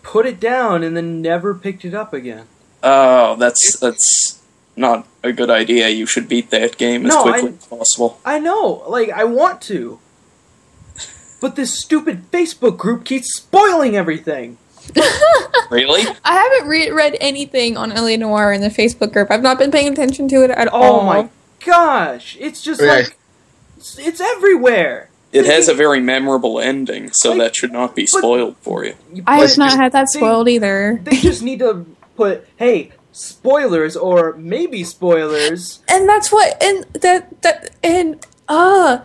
put it down and then never picked it up again. Oh, that's that's not a good idea. You should beat that game as No, quickly I- as possible. I know, like I want to. But this stupid Facebook group keeps spoiling everything. Really? I haven't re- read anything on L.A. Noire in the Facebook group. I've not been paying attention to it at all. Oh my gosh, it's just Okay. like it's, it's everywhere. It has a very memorable ending, so Like, that should not be spoiled for you. You I put- have not had that they- spoiled either. They just need to put, hey, spoilers or maybe spoilers. and that's what and that that and uh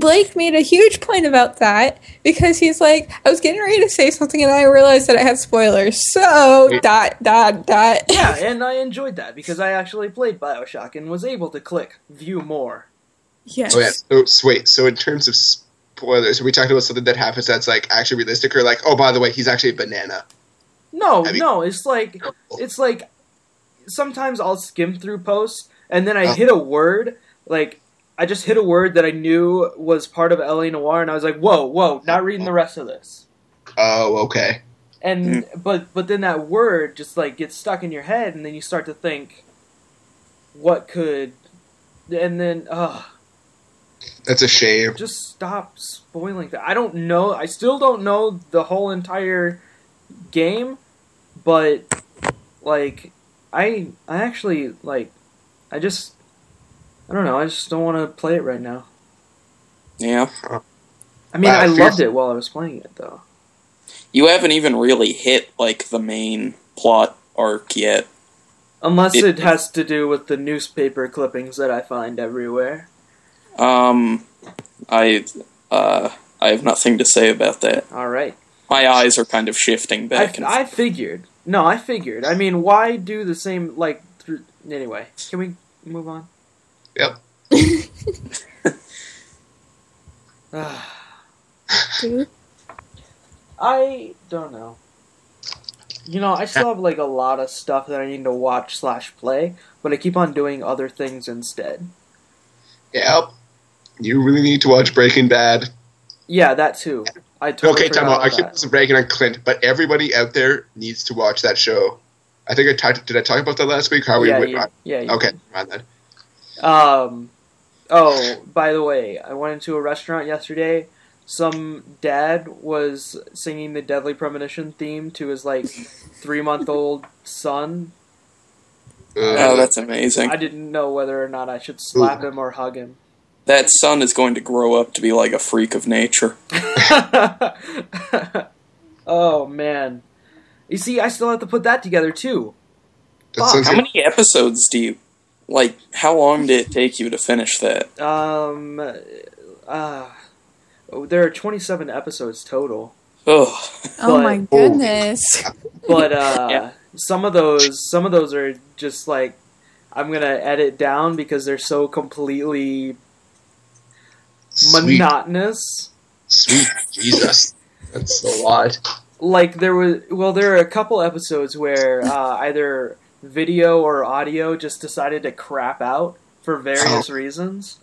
Blake made a huge point about that because he's like, I was getting ready to say something and I realized that I had spoilers. So Wait. dot dot dot. Yeah, and I enjoyed that because I actually played Bioshock and was able to click view more. yes. Oh yeah. Oh, so, so wait. So in terms of spoilers, are we talking about something that happens that's like actually realistic, or like, oh, by the way, he's actually a banana? No, I mean- no, it's like oh. it's like sometimes I'll skim through posts and then I Oh. hit a word like I just hit a word that I knew was part of L.A. Noire and I was like, "Whoa, whoa, not reading the rest of this." Oh, okay. And hmm. but but then that word just like gets stuck in your head and then you start to think what could and then ugh That's a shame. just stop spoiling that. I don't know. I still don't know the whole entire game, but like I I actually like I just I don't know. I just don't want to play it right now. Yeah. I mean, Wow, I fierce- loved it while I was playing it, though. You haven't even really hit like the main plot arc yet. Unless It- it, has to do with the newspaper clippings that I find everywhere. Um, I uh, I have nothing to say about that. All right. My eyes are kind of shifting I, back and I figured. No, I figured. I mean, why do the same, like, through. Anyway, can we move on? Yep. Dude. I don't know. You know, I still have like a lot of stuff that I need to watch slash play, but I keep on doing other things instead. Yep. You really need to watch Breaking Bad. Yeah, that too. I totally okay, time out. I keep that. ragging on Clint, but everybody out there needs to watch that show. I think I talked. Did I talk about that last week? How we yeah, went? you, yeah. You okay, fine then. Um. Oh, by the way, I went into a restaurant yesterday. Some dad was singing the Deadly Premonition theme to his like three month old son. oh, Uh, that's amazing. I didn't know whether or not I should slap him or hug him. That son is going to grow up to be like a freak of nature. oh man. You see, I still have to put that together too. that sounds How like- many episodes do you like? How long did it take you to finish that? Um, uh, oh, there are 27 episodes total, Ugh. Oh But- my goodness. but uh, Yeah. some of those, some of those are just like I'm gonna edit down because they're so completely sweet, monotonous. sweet Jesus, that's a lot. Like there was, well, there are a couple episodes where uh, either video or audio just decided to crap out for various reasons.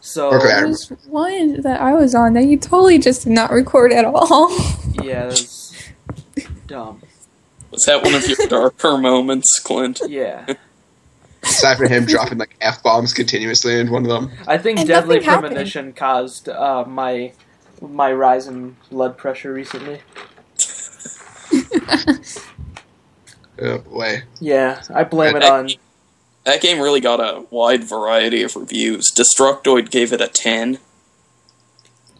So Okay. There was one that I was on that you totally just did not record at all. yeah, that's dumb. Was that one of your darker moments, Clint? Yeah. Aside from him dropping like f bombs continuously in one of them. I think And deadly nothing happened. premonition caused uh, my my rise in blood pressure recently. Oh boy. Yeah, I blame it That- on. That game really got a wide variety of reviews. Destructoid gave it a 10.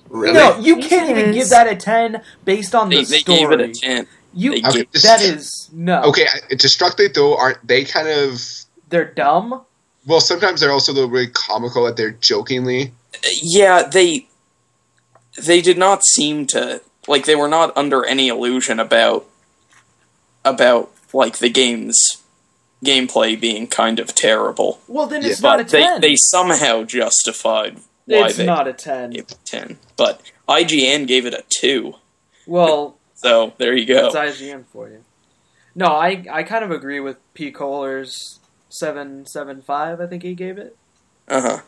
Really? No, you can't even give that a ten based on the They, they gave it a 10. You they Okay, this- that is no. Okay, Destructoid though aren't they kind of? They're dumb. Well, sometimes they're also a little really comical that they're jokingly. Yeah, they they did not seem to like they were not under any illusion about about like the game's gameplay being kind of terrible. Well, then Yeah, it's not a But they ten. they somehow justified why it's they not a ten. gave it a 10. But IGN gave it a 2. Well, So, there you go. that's IGN for you. No, I I kind of agree with P. Kohler's seven seven five. I think he gave it. Uh-huh.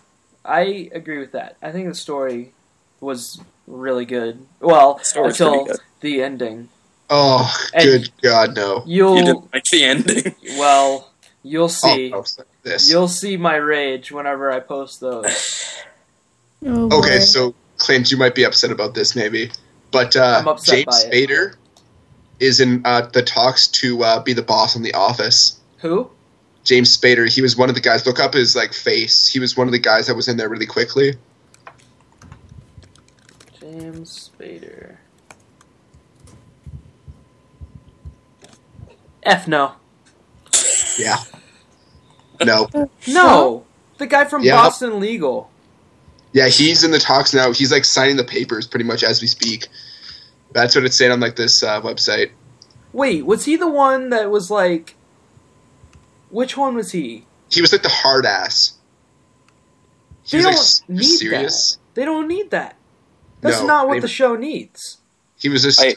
I agree with that. I think the story was really good. Well, until good. the ending. Oh, And- good God, no! You'll You didn't like the ending. well, you'll see. Oh, no, this. You'll see my rage whenever I post those. Oh, Okay, boy. so Clint, you might be upset about this, maybe, but uh, I'm upset James by. Spader is in uh, the talks to uh, be the boss on The Office. Who? James Spader, he was one of the guys. Look up his like face. He was one of the guys that was in there really quickly. James Spader. F no. Yeah. No. No! The guy from Yeah. Boston Legal. Yeah, he's in the talks now. He's like signing the papers pretty much as we speak. That's what it's saying on like this uh, website. Wait, was he the one that was like. Which one was he? He was like the hard ass. He They was like don't s- need serious. They don't need that. That's No, not what they- the show needs. He was just. I-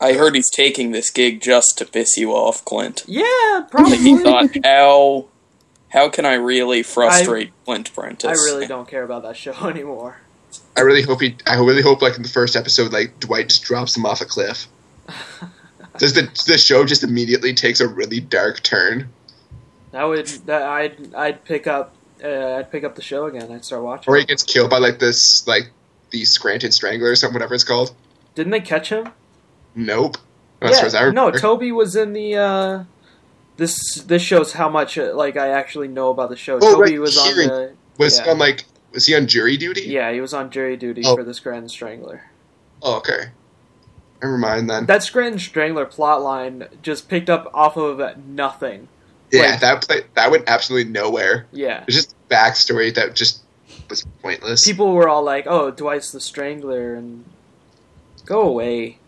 I heard he's taking this gig just to piss you off, Clint. Yeah, Like he thought, how how can I really frustrate Clint Prentice? I really don't care about that show anymore. I really hope he. I really hope like in the first episode, like Dwight just drops him off a cliff. Does the the show just immediately takes a really dark turn, That would that I'd I'd pick up uh, I'd pick up the show again. I'd start watching. or he gets killed by like this like the Scranton Strangler or something, whatever it's called? Didn't they catch him? Nope. As far as I yeah, no. Toby was in the. Uh, this this shows how much uh, like I actually know about the show. Oh, Toby right, was on the. was yeah. on like Was he on jury duty? Yeah, he was on jury duty Oh. for the Scranton Strangler. Oh, okay. Never mind then. That Scranton Strangler plotline just picked up off of nothing. yeah, like- that play, that went absolutely nowhere. Yeah. It's just backstory that just was pointless. People were all like, "Oh, Dwight's the Strangler," and go away.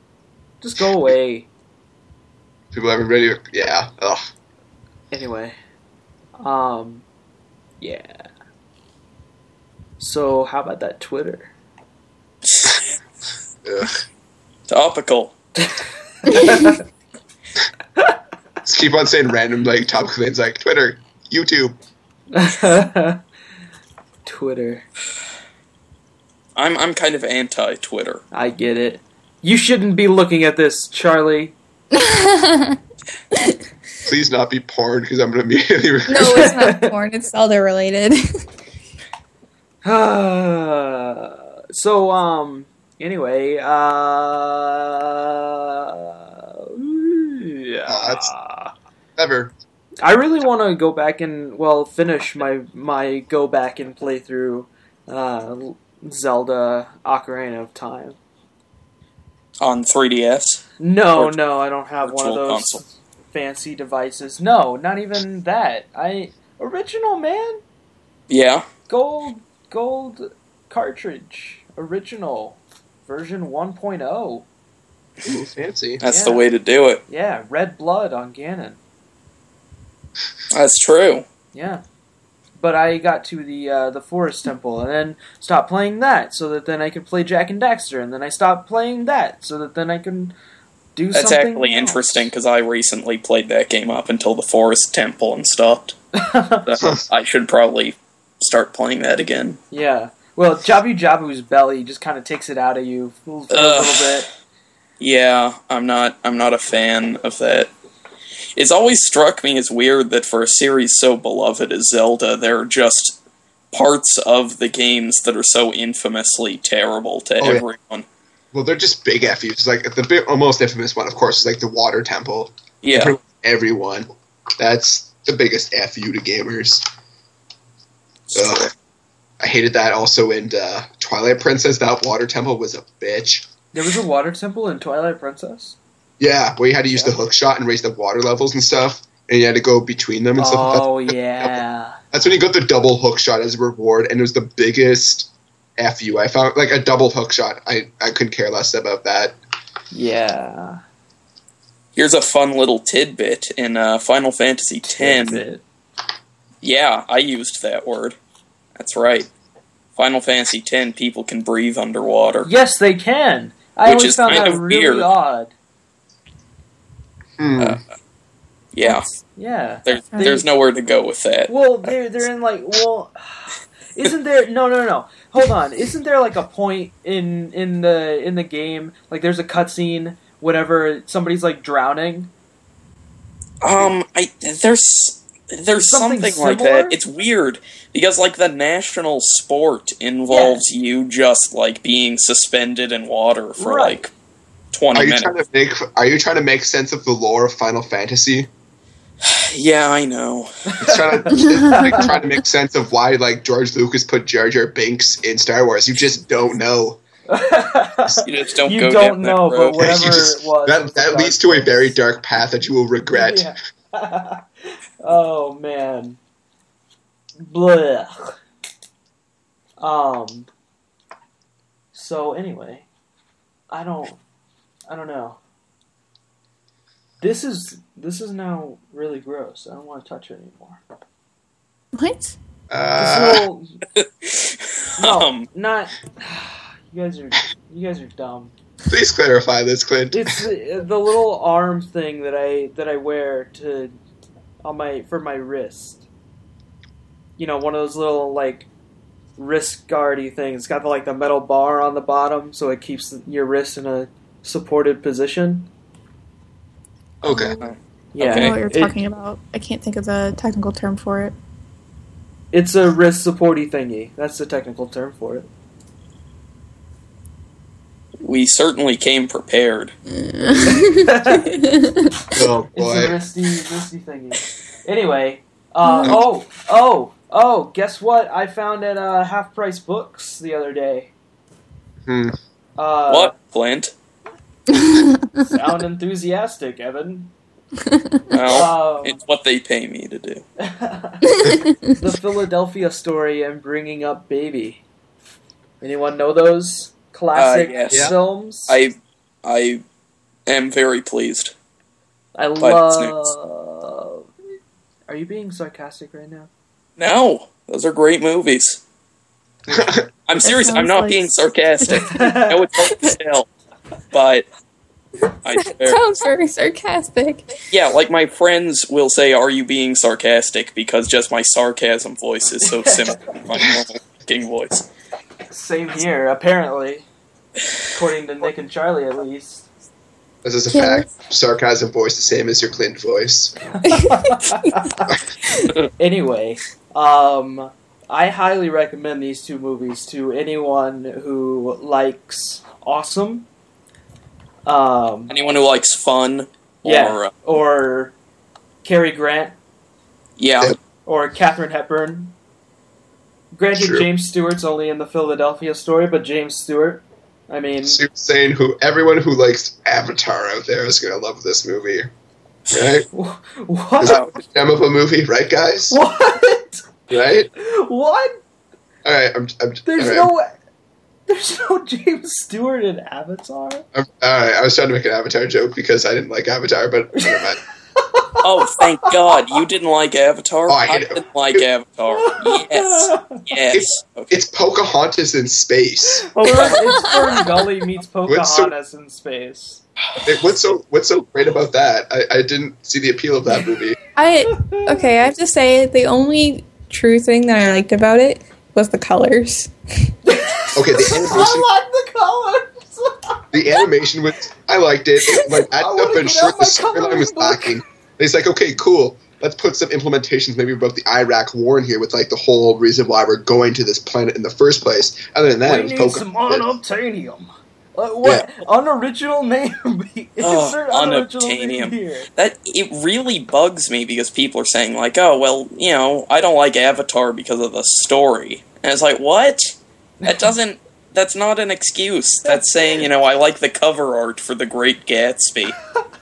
Just go away. People everybody, yeah. Ugh. Anyway, um, yeah. So how about that Twitter? Ugh. Topical. Just keep on saying random like topic things like Twitter, YouTube. Twitter. I'm I'm kind of anti Twitter. I get it. You shouldn't be looking at this, Charlie. Please not be porn because I'm gonna immediately. No, it's not porn. It's Zelda related. so um anyway uh yeah. Ever. I really want to go back and well finish my my go back and play through uh, Zelda Ocarina of Time. On 3DS. No, Or no, I don't have one of those console. fancy devices. No, not even that. I original man, Yeah. gold gold cartridge, original version oh. 1.0. Ooh, fancy. That's Yeah. the way to do it. Yeah, red blood on Ganon. That's true. Yeah. But I got to the uh, the forest temple and then stopped playing that so that then I could play Jak and Daxter and then I stopped playing that so that then I can do something. That's actually else. interesting because I recently played that game up until the Forest Temple and stopped. So I should probably start playing that again. yeah. Well, Jabu Jabu's belly just kind of takes it out of you for a little bit. Yeah, I'm not. I'm not a fan of that. It's always struck me as weird that for a series so beloved as Zelda, there are just parts of the games that are so infamously terrible to Oh, yeah. everyone. Well, they're just big FUs. Like the big, most infamous one, of course, is like the Water Temple. Yeah, Everyone. That's the biggest FU to gamers. Ugh. I hated that also in uh, Twilight Princess. That Water Temple was a bitch. There was a water temple in Twilight Princess. Yeah, where you had to use the hook shot and raise the water levels and stuff, and you had to go between them and stuff. Oh yeah. That's when you got the double hook shot as a reward, and it was the biggest fu I found. Like a double hook shot, I I couldn't care less about that. Yeah. here's a fun little tidbit in uh, Final Fantasy X. Tidbit. Yeah, I used that word. That's right. Final Fantasy X, people can breathe underwater. Yes, they can. I Which always is found kind that of really weird. odd. Hmm. Uh, Yeah, Yeah. there, They- there's nowhere to go with that. Well, they're they're in like well, isn't there? No, no, no. Hold on. Isn't there like a point in in the in the game? Like, there's a cutscene whenever somebody's like drowning. Um, I there's there's Something something, like that. It's weird because like the national sport involves you just like being suspended in water for Right. like twenty Are you minutes. trying to make Are you trying to make sense of the lore of Final Fantasy? Yeah, I know. It's trying to it's like trying to make sense of why like George Lucas put Jar Jar Binks in Star Wars. You just don't know. You just don't you go don't down that know, but whatever just- it was, that was that leads dark to a very dark path that you will regret. Yeah. oh man. Blech. Um. So anyway, I don't. I don't know. This is this is now really gross. I don't want to touch it anymore. what? This Uh, little, no, um, not. You guys are you guys are dumb. please clarify this, Clint. It's the, the little arm thing that I that I wear to on my for my wrist. You know, one of those little like wrist guardy things. It's got the, like the metal bar on the bottom, so it keeps your wrist in a supported position. Okay. yeah, I don't know what you're it- talking about. I can't think of the technical term for it. it's a wrist supporty thingy. That's the technical term for it. we certainly came prepared. Oh It's a wristy, wristy thingy. Anyway, uh, oh, oh, Oh, guess what? I found at uh, Half Price Books the other day. Hmm. Uh, what, Flint? Sound enthusiastic, Evan. Well, Um, it's what they pay me to do. the Philadelphia Story and Bringing Up Baby. Anyone know those classic Uh, yes. Films? I, I am very pleased. I love. Are you being sarcastic right now? No, those are great movies. I'm serious. I'm not like- being sarcastic. no, it's hard to tell, but I That swear. sounds very sarcastic. Yeah, like my friends will say, "Are you being sarcastic?" Because just my sarcasm voice is so similar to my normal speaking voice. Same here, apparently. According to Nick and Charlie, at least. This is a Yeah. fact. Sarcasm voice the same as your Clint voice. anyway, um, I highly recommend these two movies to anyone who likes awesome. Um, Anyone who likes fun, Yeah. or uh, or Cary Grant yeah, or Katherine Hepburn. Granted, True. James Stewart's only in the Philadelphia story, but James Stewart. I mean, So you're saying who everyone who likes Avatar out there is gonna love this movie, right? wh- what? Is that a gem of a movie, right, guys? What? Right? What? All right. I'm. I'm There's all right, no. There's no James Stewart in Avatar. I'm, all right. I was trying to make an Avatar joke because I didn't like Avatar, but never mind. Oh, thank God you didn't like Avatar. Oh, I I did. didn't like Avatar. Yes, yes. Okay. It's Pocahontas in space. Oh, it's Fern Gully meets What's so- Pocahontas in space. It- what's so What's so great about that? I, I didn't see the appeal of that movie. I okay. I have to say the only true thing that I liked about it was the colors. Okay, the animation. I like the colors. the animation was I liked it. It like I added up and get short. The storyline was book. lacking. And he's like, okay, cool. Let's put some implementations maybe about the Iraq war in here with like the whole reason why we're going to this planet in the first place. Other than that, we it need some unobtainium. Uh, what unoriginal name? Oh, Insert unoriginal name unobtainium. here. That it really bugs me because people are saying like, "Oh, well, you know, I don't like Avatar because of the story," and it's like, what? That doesn't. That's not an excuse. That's saying, you know, I like the cover art for The Great Gatsby,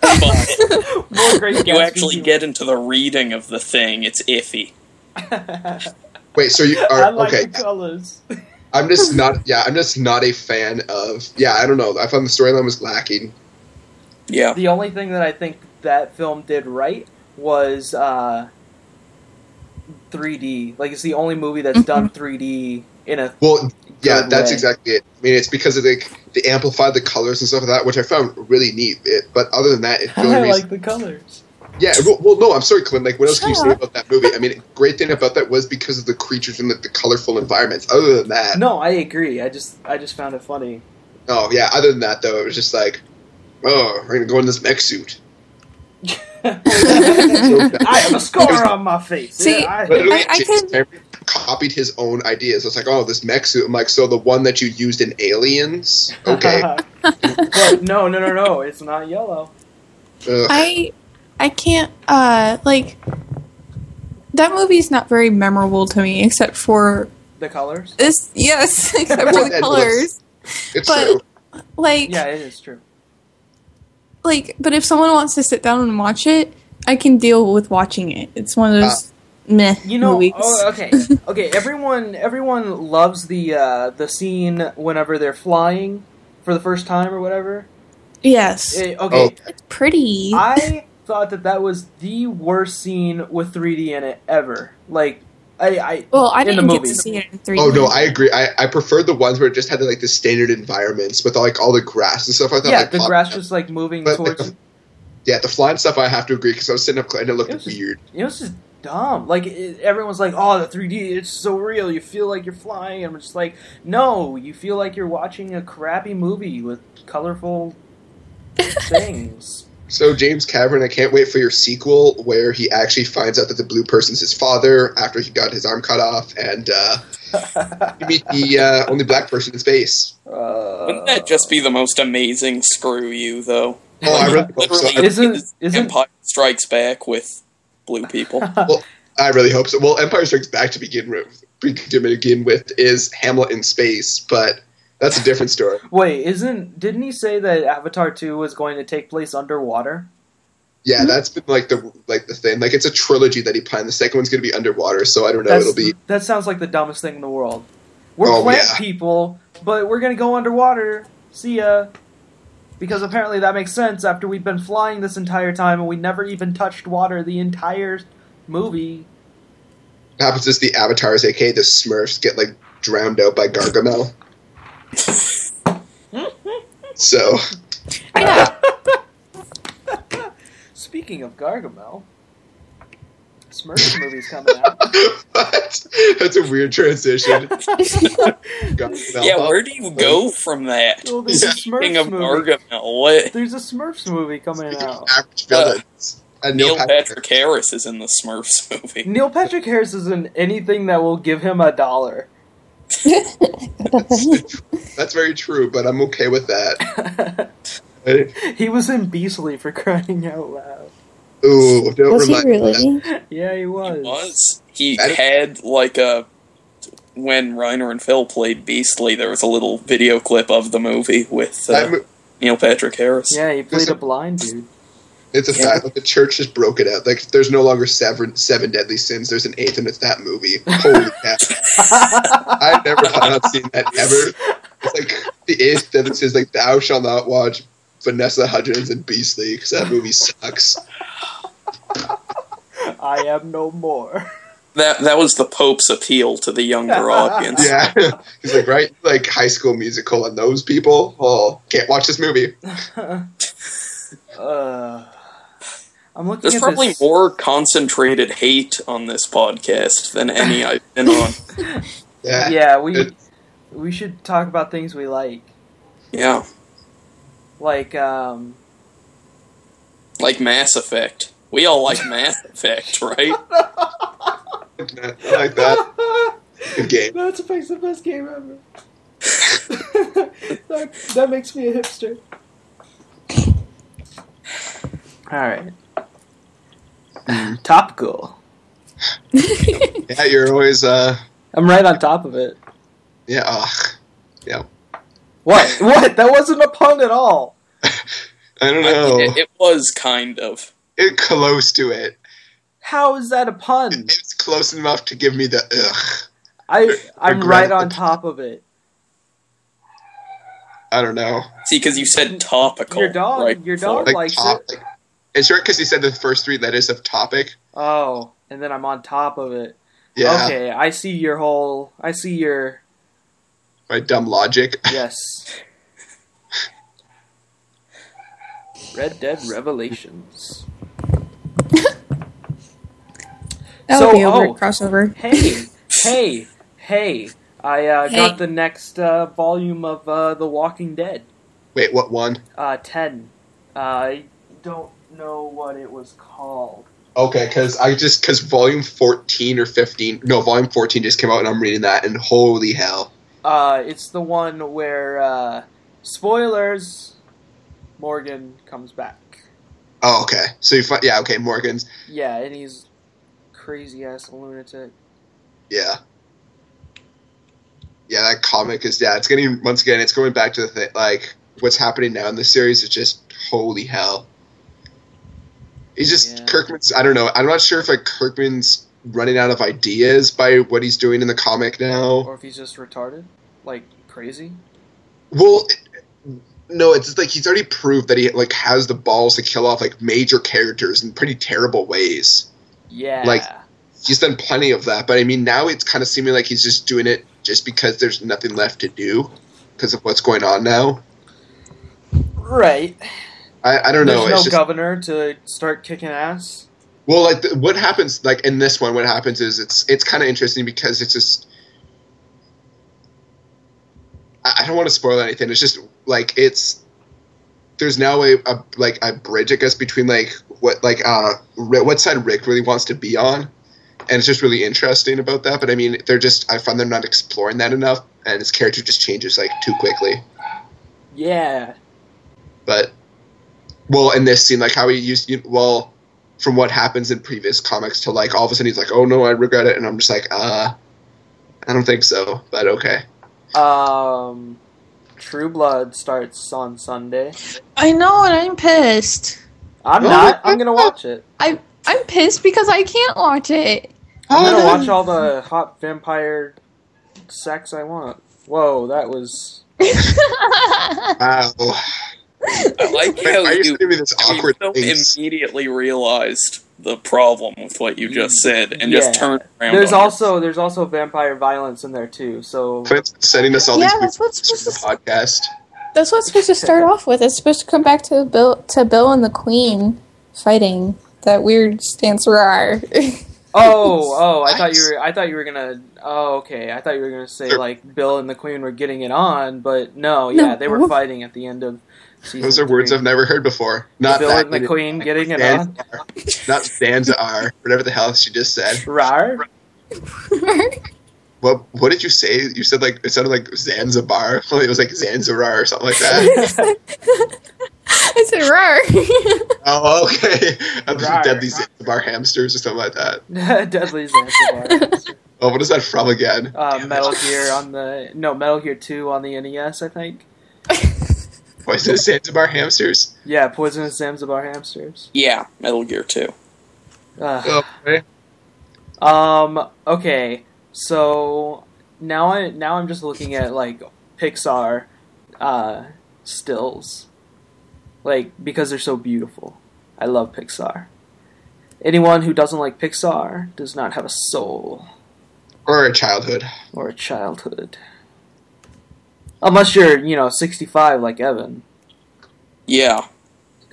but More great you actually get into the reading of the thing, it's iffy. Wait, so you I are like okay? the colors. I'm just not. Yeah, I'm just not a fan of. Yeah, I don't know. I found the storyline was lacking. Yeah, The only thing that I think that film did right was uh, 3D. Like it's the only movie that's done 3D in a Well, yeah, that's way. exactly it. I mean, it's because of the they amplified the colors and stuff like that, which I found really neat. It, but other than that, it, the only I reason like the colors. Yeah, well, well, no, I'm sorry, Clint. Like, what else can you say about that movie? I mean, great thing about that was because of the creatures and the, the colorful environments. Other than that, no. No, I agree. I just I just found it funny. Oh yeah. Other than that, though, it was just like, oh, we're gonna go in this mech suit. I have a scar on my face. See, Yeah, I- Literally, I- I James can- Cameron copied his own ideas. It's like, oh, this mech suit. I'm like, so the one that you used in Aliens? Okay. but no, no, no, no. It's not yellow. Ugh. I I can't uh like that movie's not very memorable to me except for The colors. this yes except for the colors it's but- true. like Yeah, it is true. like but if someone wants to sit down and watch it I can deal with watching it it's one of those meh You know, movies oh, okay, okay. Everyone, everyone loves the uh, the scene whenever they're flying for the first time or whatever. yes Eh, okay, it's pretty I thought that that was the worst scene with 3D in it ever. Like, I, I well I in didn't get movie. to see it in 3D Oh no, I agree. I, I preferred the ones where it just had like the standard environments with like all the grass and stuff like that. yeah, like, the pop- grass was like moving But towards. the, yeah, the flying stuff I have to agree because I was sitting up and it looked It was just- weird. It was just dumb. Like it, everyone's like, "Oh, the 3D, it's so real. You feel like you're flying." And i'm just like, "No, you feel like you're watching a crappy movie with colorful things." So James Cameron, I can't wait for your sequel where he actually finds out that the blue person's his father after he got his arm cut off, and uh, you meet the uh, only black person in space. uh, wouldn't that just be the most amazing screw you though? Oh, I really hope so. Isn't- isn't- Empire Strikes Back with blue people? Well, I really hope so. Well, Empire Strikes Back to begin with, to begin with is Hamlet in space, but that's a different story. Wait, isn't didn't he say that Avatar two was going to take place underwater? Yeah, that's been like the like the thing. Like it's a trilogy that he planned. The second one's going to be underwater, so I don't know. That's, It'll be that sounds like the dumbest thing in the world. We're Oh, plant yeah. people, but we're gonna go underwater. See ya. Because apparently that makes sense after we've been flying this entire time and we never even touched water the entire movie. what happens is the avatars, aka the Smurfs, get like drowned out by Gargamel. so Yeah. Speaking of Gargamel, Smurfs movie's coming out. what? That's a weird transition. Yeah, where do you go from that? Well, there's a Yeah. Speaking Smurfs of movie. Gargamel, what? There's a Smurfs movie coming Speaking out. average villains, uh, Neil Patrick Harris is in the Smurfs movie. Neil Patrick Harris is in anything that will give him a dollar. That's very true, but I'm okay with that. he was in Beastly for crying out loud. Ooh, don't Was he remind me really? Yeah, he was. was. He That is- had like a when Reiner and Phil played Beastly, there was a little video clip of the movie with uh, mo- Neil Patrick Harris. Yeah, he played Listen. a blind dude. It's a Yeah. fact. Like the church just broke it out. Like there's no longer seven seven deadly sins. There's an eighth, and it's that movie. Holy cow! I've never thought I'd seen that ever. It's like the eighth deadly sin is like thou shalt not watch Vanessa Hudgens and Beastly because that movie sucks. I am no more. That that was the Pope's appeal to the younger audience. Yeah, he's like right, like High School Musical, and those people, oh, can't watch this movie. uh, I'm looking There's at probably this. more concentrated hate on this podcast than any I've been on. Yeah, Yeah, we It- we should talk about things we like, Yeah, like um. like Mass Effect. We all like Mass Effect, right? Like that. Good game. That's Effect's the best game ever. that, that makes me a hipster. Alright. Top Topical. Yeah, you're always uh, I'm right on top of it. yeah, ugh. What? What? That wasn't a pun at all. I don't know. It, it was kind of. It close to it. How is that a pun? It's close enough to give me the ugh. I I'm right on top of it. I don't know. See, because you said topical. Your dog- right your dog before. likes top, like, it's right because he said the first three letters of topic. Oh, and then I'm on top of it. Yeah, Okay, I see your whole. I see your. my dumb logic. Yes. Red Dead Revelations. That So, would be a oh. weird crossover. Hey, hey, hey! I uh, Hey. got the next uh, volume of uh, The Walking Dead. Wait, what one? Uh, ten. Uh, I don't know what it was called. Okay, because I just because volume fourteen or fifteen, no, volume fourteen just came out, and I'm reading that, and holy hell! Uh, it's the one where uh, spoilers. Morgan comes back. Oh, okay. So you find, yeah, okay, Morgan's, Yeah, and he's crazy ass lunatic. yeah, yeah. That comic is yeah. It's getting once again. It's going back to the thing like what's happening now in the series is just holy hell. He's just Yeah. Kirkman's. I don't know. I'm not sure if like Kirkman's running out of ideas by what he's doing in the comic now. Or if he's just retarded, like crazy. Well, no, it's just like he's already proved that he like has the balls to kill off like major characters in pretty terrible ways. Yeah. Like- He's done plenty of that, but I mean now it's kind of seeming like he's just doing it just because there's nothing left to do because of what's going on now. right. I, I don't There's know. no just governor to start kicking ass. well, like the, what happens like in this one, what happens is it's it's kind of interesting because it's just I, I don't want to spoil anything. It's just like it's there's now a, a like a bridge, I guess, between like what like uh what side Rick really wants to be on, and it's just really interesting about that. But I mean, they're just I find they're not exploring that enough, and his character just changes like too quickly. Yeah. But well, in this scene, like how he used you, well, from what happens in previous comics to like all of a sudden he's like, oh no, I regret it, and I'm just like, uh, I don't think so, but okay. Um, True Blood starts on Sunday. I know, and I'm pissed. I'm Oh, not. my I'm gonna watch it. I I'm pissed because I can't watch it. I'm Oh, gonna watch all the hot vampire sex I want. Whoa, that was. Wow. I like how are you you, sending this how you so immediately realized the problem with what you just mm, said and just Yeah. turned around. There's on also there's also vampire violence in there too. So Clint's sending us all Yeah, these that's what's movies for supposed the podcast. That's what's supposed to start off with. It's supposed to come back to Bill to Bill and the Queen fighting that weird stance rar. oh oh I thought you were I thought you were gonna oh okay I thought you were gonna say like Bill and the Queen were getting it on, but no No. yeah they were fighting at the end of season. Those are words. I've never heard before. Not Bill and the Queen getting it on. Not Zanzibar, whatever the hell she just said. Rar. What What did you say? You said like it sounded like Zanzibar. It was like Zanzibar or something like that. I said rar. oh, okay. I'm just Rar. deadly Zanzibar hamsters or something like that. Deadly Zanzibar. Oh, what is that from again? Uh, Metal Gear on the no Metal Gear Two on the NES, I think. What is it? Zanzibar hamsters? Yeah, poisonous Zanzibar hamsters. Yeah, Metal Gear 2. Ugh. Oh, okay. Um. Okay. So now I now I'm just looking at like Pixar uh, stills, like because they're so beautiful. I love Pixar. Anyone who doesn't like Pixar does not have a soul Or a childhood. or a childhood. Unless you're, you know, 65 like Evan. Yeah.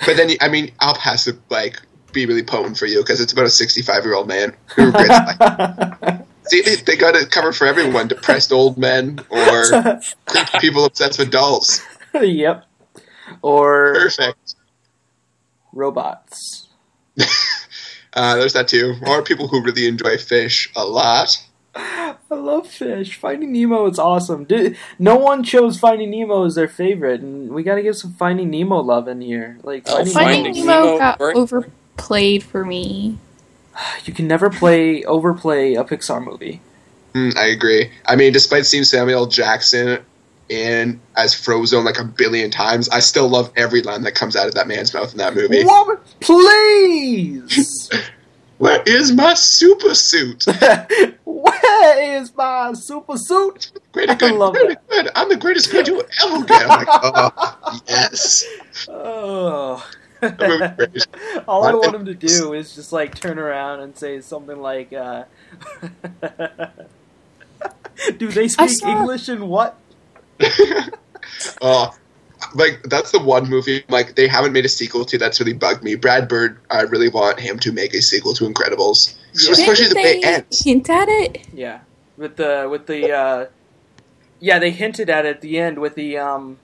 But then, I mean, Up has to like be really potent for you because it's about a 65 year old man who regrets life. See, they, they got it covered for everyone: depressed old men or people obsessed with dolls. yep. Or Perfect. robots. Uh, there's that too. Or people who really enjoy fish a lot. I love fish. Finding Nemo is awesome. Dude, no one chose Finding Nemo as their favorite, and we got to give some Finding Nemo love in here. Like Oh, Finding, Finding Finding Nemo, Nemo Nemo, got right? overplayed for me. you can never play overplay a Pixar movie. Mm, I agree. I mean, despite seeing Samuel Jackson in as Frozone like a billion times, I still love every line that comes out of that man's mouth in that movie. Woman, please. Where is my super suit? Where is my super suit? Greater I good, love greater good. I'm the greatest good you ever get. I'm like, oh, yes. Oh. That movie's great. All I want him to do is just like turn around and say something like, uh, "Do they speak saw- English in what?" Oh, like that's the one movie like they haven't made a sequel to that's really bugged me. Brad Bird, I really want him to make a sequel to Incredibles, Yeah. especially the way Didn't it they ends. hint at it? Yeah, with the with the uh, yeah, they hinted at it at the end with the um.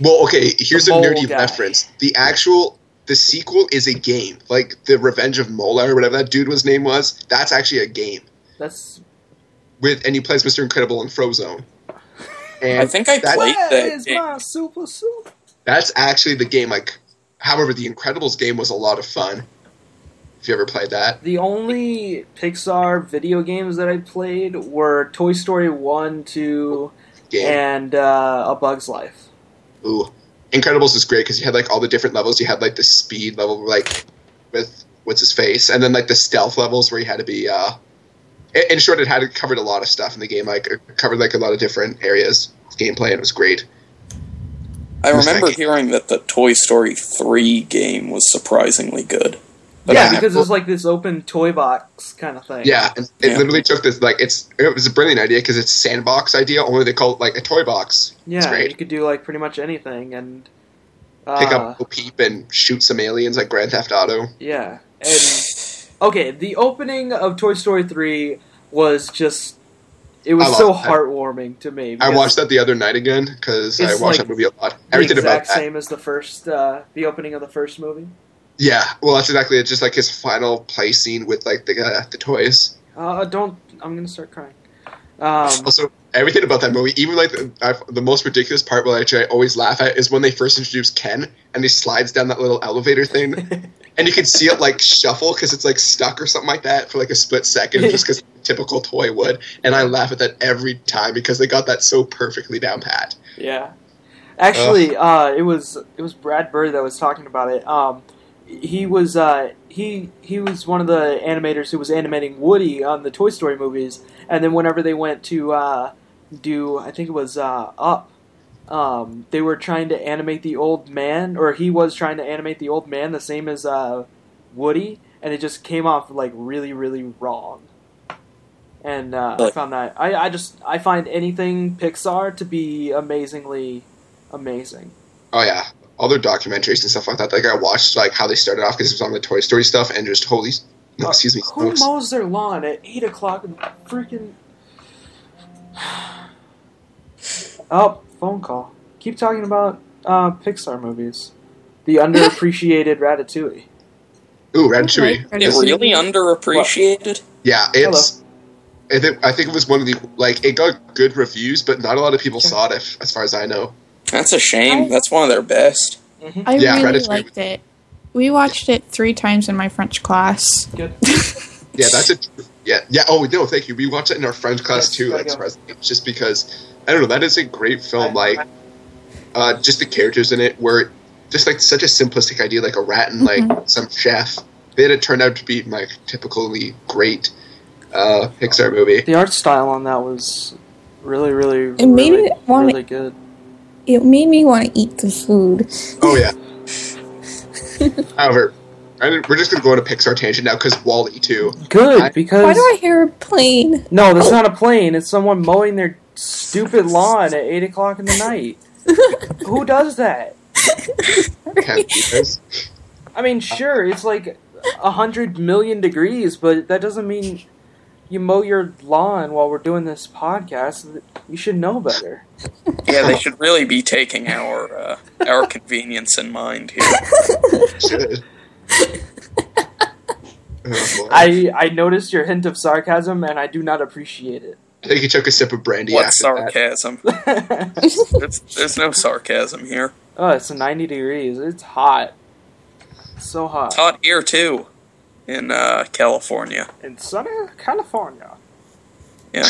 Well, okay, here's a mole nerdy guy. reference. The actual the sequel is a game, like the Revenge of Mola or whatever that dude was name was. That's actually a game That's with, and he plays Mr. Incredible in Frozone. And I think I that- played where that is game. my super suit? That's actually the game. Like, however, the Incredibles game was a lot of fun. If you ever played that, The only Pixar video games that I played were Toy Story one, two, game. and uh, A Bug's Life. Ooh, Incredibles is great because you had like all the different levels. You had like the speed level, like with what's his face, and then like the stealth levels where you had to be. uh in- In short, it had covered a lot of stuff in the game. Like it covered like a lot of different areas, of gameplay, and it was great. I Who's remember that hearing that the Toy Story 3 game was surprisingly good. But yeah, I because never- it's like this open toy box kind of thing. Yeah, and it Yeah. literally took this like it's it was a brilliant idea because it's sandbox idea. Only they call it like a toy box. it's yeah, great. you could do like pretty much anything, and uh, Pick up a peep and shoot some aliens like Grand Theft Auto. Yeah, and okay, the opening of Toy Story three was just it was love so heartwarming to me. I watched that the other night again because I watched like that movie a lot. Everything about exact that. same as the first, uh, the opening of the first movie. Yeah, well, that's exactly it. Just like his final play scene with like the uh, the toys. Uh, don't. I'm gonna start crying. Um, Also, everything about that movie, even like the, I, the most ridiculous part, which I always laugh at, is when they first introduce Ken and he slides down that little elevator thing, and you can see it like shuffle because it's like stuck or something like that for like a split second, just because typical toy would. And I laugh at that every time because they got that so perfectly down pat. Yeah. Actually, uh, it was it was Brad Bird that was talking about it. Um, he was uh, he he was one of the animators who was animating Woody on the Toy Story movies, and then whenever they went to uh, do, I think it was uh, Up, um, they were trying to animate the old man, or he was trying to animate the old man the same as uh, Woody, and it just came off like really really wrong. And uh, I found that I, I just I find anything Pixar to be amazingly amazing. Oh yeah, other documentaries and stuff like that. Like I watched like how they started off because it was on the Toy Story stuff, and just holy, no, excuse me, Uh, Who smokes. mows their lawn at eight o'clock in the freaking? Oh, phone call. Keep talking about uh, Pixar movies. The underappreciated Ratatouille. Ooh, Ratatouille. Like, It really underappreciated. Yeah, it's. I think I think it was one of the like it got good reviews, but not a lot of people Sure. saw it, if, as far as I know. That's a shame. I- That's one of their best. I Yeah, really Ratatouille liked it. We watched it three times in my French class. Good. Yeah, that's a yeah yeah. Oh no, thank you. We watched it in our French class Yes, too. gotta Like just because I don't know. That is a great film. Like, uh, just the characters in it were just like such a simplistic idea, like a rat and like Mm-hmm. some chef. Then it turned out to be my typically great uh, Pixar movie. The art style on that was really, really, It made really, it wanna- really good. It made me want to eat the food. Oh yeah. However, I mean, we're just gonna go on a Pixar tangent now because WALL-E too. Good I- because Why do I hear a plane? no, that's not a plane. It's someone mowing their stupid lawn at eight o'clock in the night. Who does that? Can't do this. I mean, sure, it's like a hundred million degrees, but that doesn't mean you mow your lawn while we're doing this podcast. You should know better. Yeah, they should really be taking our uh, our convenience in mind here. Should. Oh. I I noticed your hint of sarcasm, and I do not appreciate it. I think he took a sip of brandy What after that. sarcasm? There's, there's no sarcasm here. oh, it's ninety degrees. It's hot. So hot. It's hot here too, in uh, California. In sunny California. Yeah,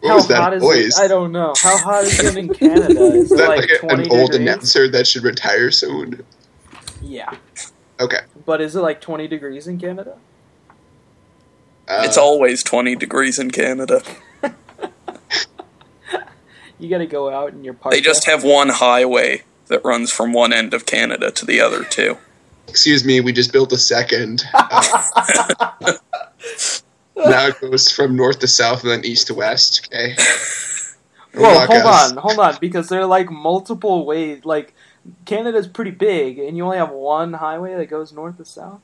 What How was that hot is voice? it? I don't know. How hot is it in Canada? Is Is that like, like, a- an old degrees? announcer that should retire soon? Yeah. Okay. But is it like 20 degrees in Canada? Uh, it's always 20 degrees in Canada. You gotta go out in your park. They just have one highway that runs from one end of Canada to the other too. Excuse me, we just built a second. Now it goes from north to south and then east to west. Okay. Well, hold us. on, hold on, because there are like multiple ways. Like Canada's pretty big, and you only have one highway that goes north to south.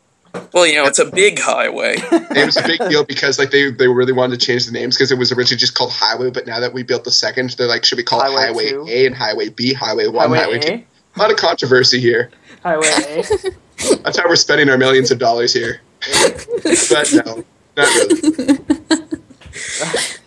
Well, you know, it's a big highway. It was a big deal because like they they really wanted to change the names because it was originally just called Highway, but now that we built the second, they're like, should we call Highway it Highway two? A and Highway B, Highway One, highway Highway A, Two? A lot of controversy here. highway A. That's how we're spending our millions of dollars here. but no, not really.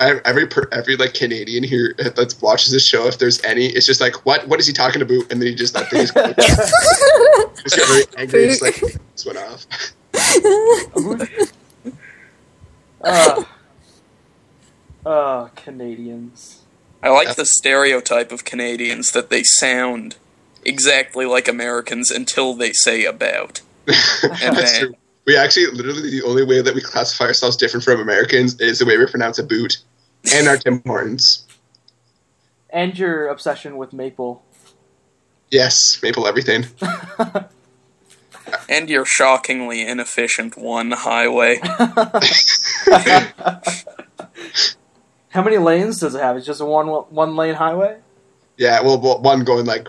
I- Every every like Canadian here that watches this show, if there's any, it's just like, what what is he talking about? And then he just that thing is just get very angry. Just like this went off. uh, uh, Canadians. I like the stereotype of Canadians that they sound exactly like Americans until they say about. That's then- true. We actually literally the only way that we classify ourselves different from Americans is the way we pronounce a boot and our Tim Hortons. And your obsession with maple. Yes, maple everything. And your shockingly inefficient one highway. How many lanes does it have? It's just a one one lane highway. Yeah, well, well, one going like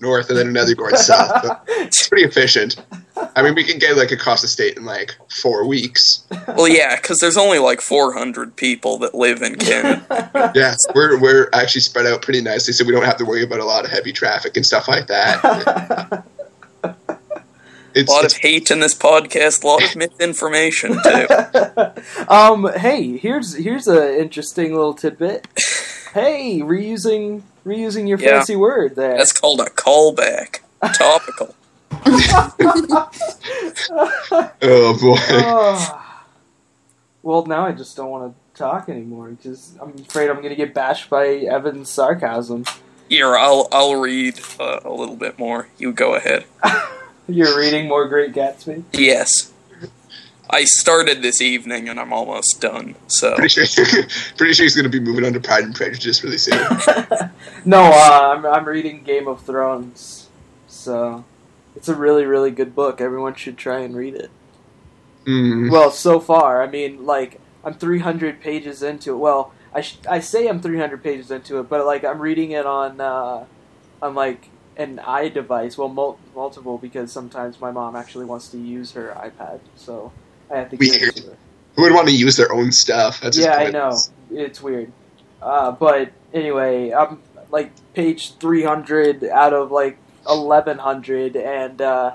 north and then another going south. But it's pretty efficient. I mean, we can get like across the state in like four weeks. Well, yeah, because there's only like 400 people that live in Canada. Yeah, we're we're actually spread out pretty nicely, so we don't have to worry about a lot of heavy traffic and stuff like that. It's, A lot of hate in this podcast, a lot of misinformation too. um, hey, here's here's an interesting little tidbit. Hey, reusing reusing your Yeah. fancy word there. That's called a callback. Topical. oh boy. Well, now I just don't want to talk anymore because I'm afraid I'm going to get bashed by Evan's sarcasm. Here, I'll I'll read uh, a little bit more. You go ahead. You're reading more Great Gatsby. Yes. I started this evening and I'm almost done. So Pretty sure, pretty sure he's going to be moving on to Pride and Prejudice really soon. No, uh, I'm I'm reading Game of Thrones, so it's a really really good book. Everyone should try and read it. Mm. Well, so far, I mean, like I'm 300 pages into it. Well, I sh- I say I'm 300 pages into it, but like I'm reading it on uh, on like an iDevice. Well, mul- multiple because sometimes my mom actually wants to use her iPad, so I have to give it to her. Who would want to use their own stuff? That's yeah, I know it's weird. Uh, but anyway, I'm like page 300 out of like 1100, and uh,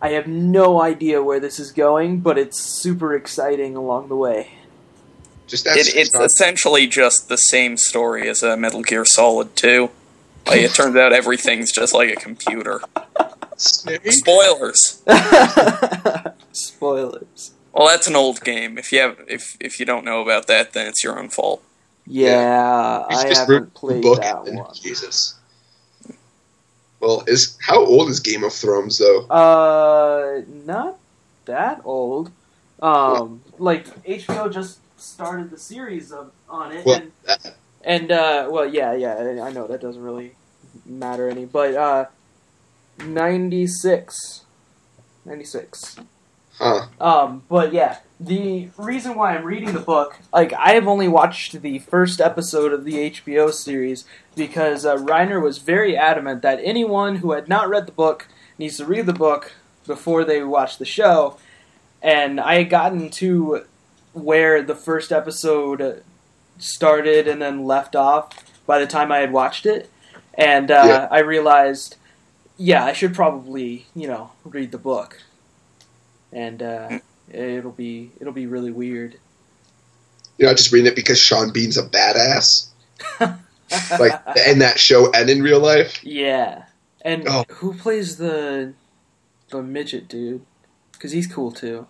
I have no idea where this is going, but it's super exciting along the way. Just it, it's not- essentially just the same story as a Metal Gear Solid 2. Like, it turns out everything's just like a computer. Spoilers. Spoilers. Well, that's an old game. If you have, if if you don't know about that, then it's your own fault. Yeah, He's I just haven't played book that one. Jesus. Well, is how old is Game of Thrones though? Uh, not that old. Um, like HBO just started the series of on it, Well, and that, And uh, well, yeah, yeah, I know that doesn't really matter any, but uh, 96. 96. huh? Um, but yeah, the reason why I'm reading the book, like I have only watched the first episode of the HBO series because uh, Reiner was very adamant that anyone who had not read the book needs to read the book before they watch the show. And I had gotten to where the first episode started and then left off by the time I had watched it, and uh, Yeah. I realized, yeah, I should probably you know read the book, and uh, it'll be it'll be really weird. You're not just reading it because Sean Bean's a badass, like in that show and in real life. yeah, and Oh. who plays the the midget dude? Because he's cool too.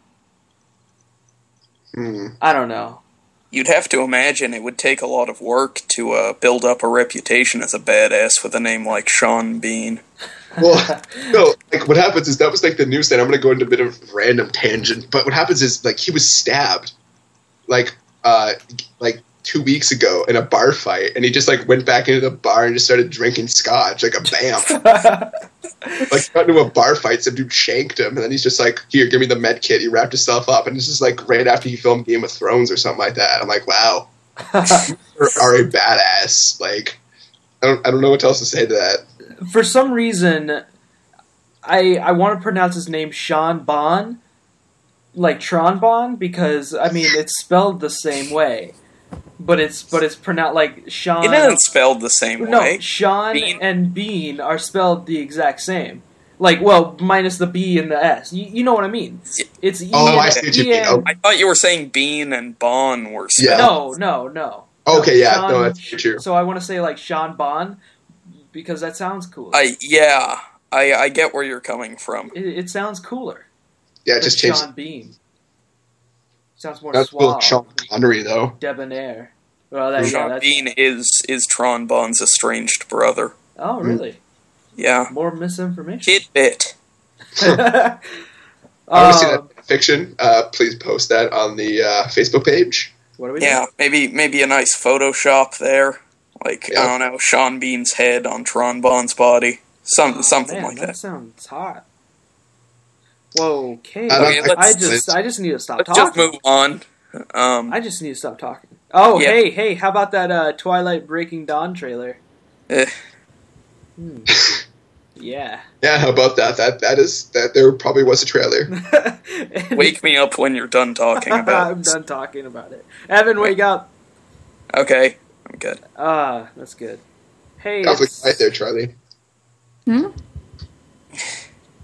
Hmm. I don't know. You'd have to imagine it would take a lot of work to uh, build up a reputation as a badass with a name like Sean Bean. Well, no, like what happens is that was like the news thing. I'm going to go into a bit of random tangent, but what happens is like he was stabbed, like uh, like two weeks ago in a bar fight, and he just like went back into the bar and just started drinking scotch like a bam. like got into a bar fight, some dude shanked him, and then he's just like, "Here, give me the med kit." He wrapped himself up, and this is like right after he filmed Game of Thrones or something like that. I'm like, wow, you are a badass. Like, I don't, I don't know what else to say to that. For some reason, I I want to pronounce his name Sean Bon, like Tron Bonne, because I mean it's spelled the same way, but it's but it's pronounced like Sean. It isn't spelled the same no, way. Sean Bean. and Bean are spelled the exact same. Like, well, minus the B and the S. You, you know what I mean? It's E Oh, I see what you mean. Oh. I thought you were saying Bean and Bon were Spelled. Yeah. spelled. No, no, no. Okay, yeah, Sean- no, that's true. So I want to say like Sean Bon because that sounds cool. I yeah, I I get where you're coming from. it, it sounds cooler. Yeah, than just change. Sean Bean. Sounds more That's cool. suave, Sean Connery though. debonair. Well, that, yeah, Sean that's, Bean is is Tron Bonne's estranged brother. oh, really? Yeah, More misinformation. tidbit. I want to see Um, that fiction. Uh, please post that on the uh, Facebook page. What are we Yeah, maybe maybe a nice Photoshop there, like Yeah. I don't know, Sean Bean's head on Tron Bonne's body, some doing? something Man, like that that. sounds hot. Whoa, okay. I Okay, don't- I just, I just need to stop Let's talking. just move on. Um, I just need to stop talking. Oh, Yeah. hey, hey, how about that uh, Twilight Breaking Dawn trailer? eh, Hmm. yeah. Yeah, how about that? That that is that. There probably was a trailer. wake me up when you're done talking about. it. I'm done talking about it. Evan, wake up. Okay, I'm good. Ah, that's good. Hey, Conflict it's- right there, Charlie. Hmm?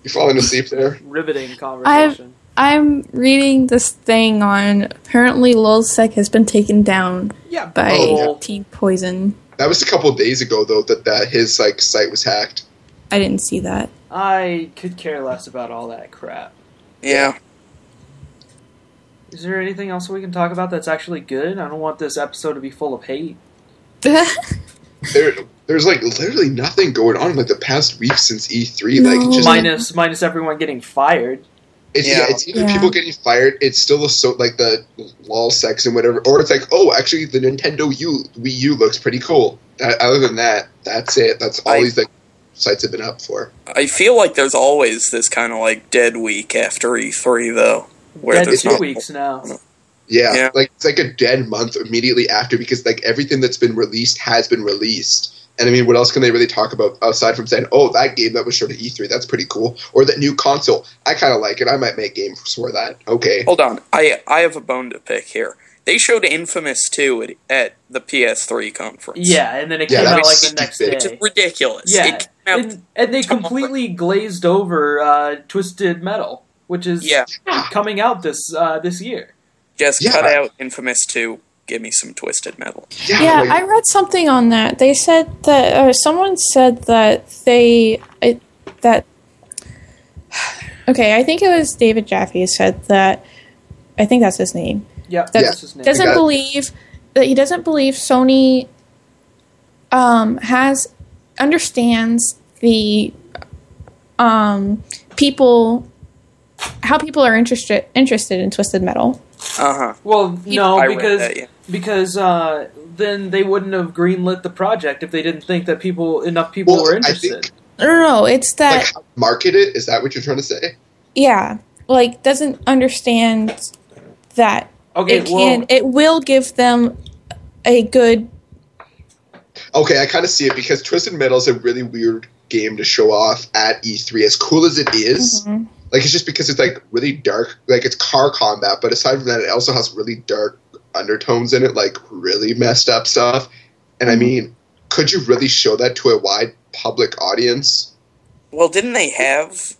You falling asleep there? Riveting conversation. I'm reading this thing on apparently Lulzsec has been taken down yeah, by Oh, Team Poison. That was a couple days ago though that, that his like site was hacked. I didn't see that. I could care less about all that crap. Yeah. Is there anything else we can talk about that's actually good? I don't want this episode to be full of hate. There, there's like literally nothing going on like the past week since E3. Like just Minus minus everyone getting fired. it's yeah. Yeah. it's either Yeah. people getting fired. It's still the so like the LulzSec and whatever, or it's like oh actually the Nintendo U Wii U looks pretty cool. Uh, other than that, that's it. That's all I- these like sites have been up for. I feel like there's always this kind of like dead week after E3 though, where Dead there's two not weeks now. Yeah, Yeah. like it's like a dead month immediately after because like everything that's been released has been released. And I mean, what else can they really talk about aside from saying, "Oh, that game that was shown at E3, that's pretty cool," or that new console, I kind of like it. I might make games for that. Okay, Hold on, I I have a bone to pick here. They showed Infamous 2 at, at the PS3 conference. Yeah, and then it Yeah, came out like was the next stupid. Which day. is ridiculous. Yeah, It came out, and, and they tomorrow. completely glazed over uh, Twisted Metal, which is yeah, coming out this uh, this year. just Yeah. cut out Infamous 2. Give me some Twisted Metal. Yeah, like, I read something on that. They said that uh, someone said that they it, that okay. I think it was David Jaffe said that. I think that's his name. Yep, That that's his name. Doesn't believe that he doesn't believe Sony um, has understands the um, people how people are interested interested in Twisted Metal. Uh huh. Well, no, I because that, yeah. because uh, then they wouldn't have greenlit the project if they didn't think that people enough people Well, were I interested. think- No, no, no. It's that like market it. Is that what you're trying to say? yeah, like doesn't understand that okay, it well, it will give them a good Okay, I kind of see it because Twisted Metal is a really weird game to show off at E3. As cool as it is, Mhm. Like it's just because it's like really dark, like it's car combat. But aside from that, it also has really dark undertones in it, like really messed up stuff. And I Mhm. mean, could you really show that to a wide public audience? Well, didn't they have?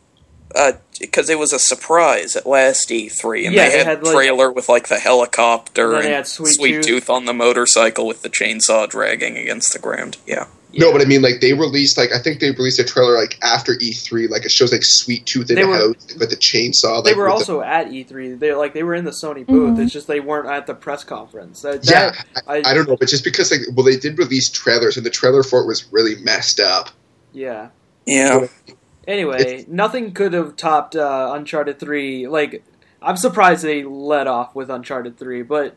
Because it was a surprise at last E3, and Yeah, they they had, had, a like- trailer with like the helicopter And then and, Sweet Sweet, Tooth. Tooth on the motorcycle with the chainsaw dragging against the ground. Yeah, No, but I mean, like they released, like I think they released a trailer like after E3, like it shows like Sweet Tooth in They the were- house with the chainsaw. Like, they were with also at E3. They like they were in the Sony booth. Mhm. It's just they weren't at the press conference. That, yeah, that- I, I don't know, but just because like well, they did release trailers, and the trailer for it was really messed up. yeah. yeah. Anyway, nothing could have topped uh, Uncharted Three. Like, I'm surprised they let off with Uncharted Three, but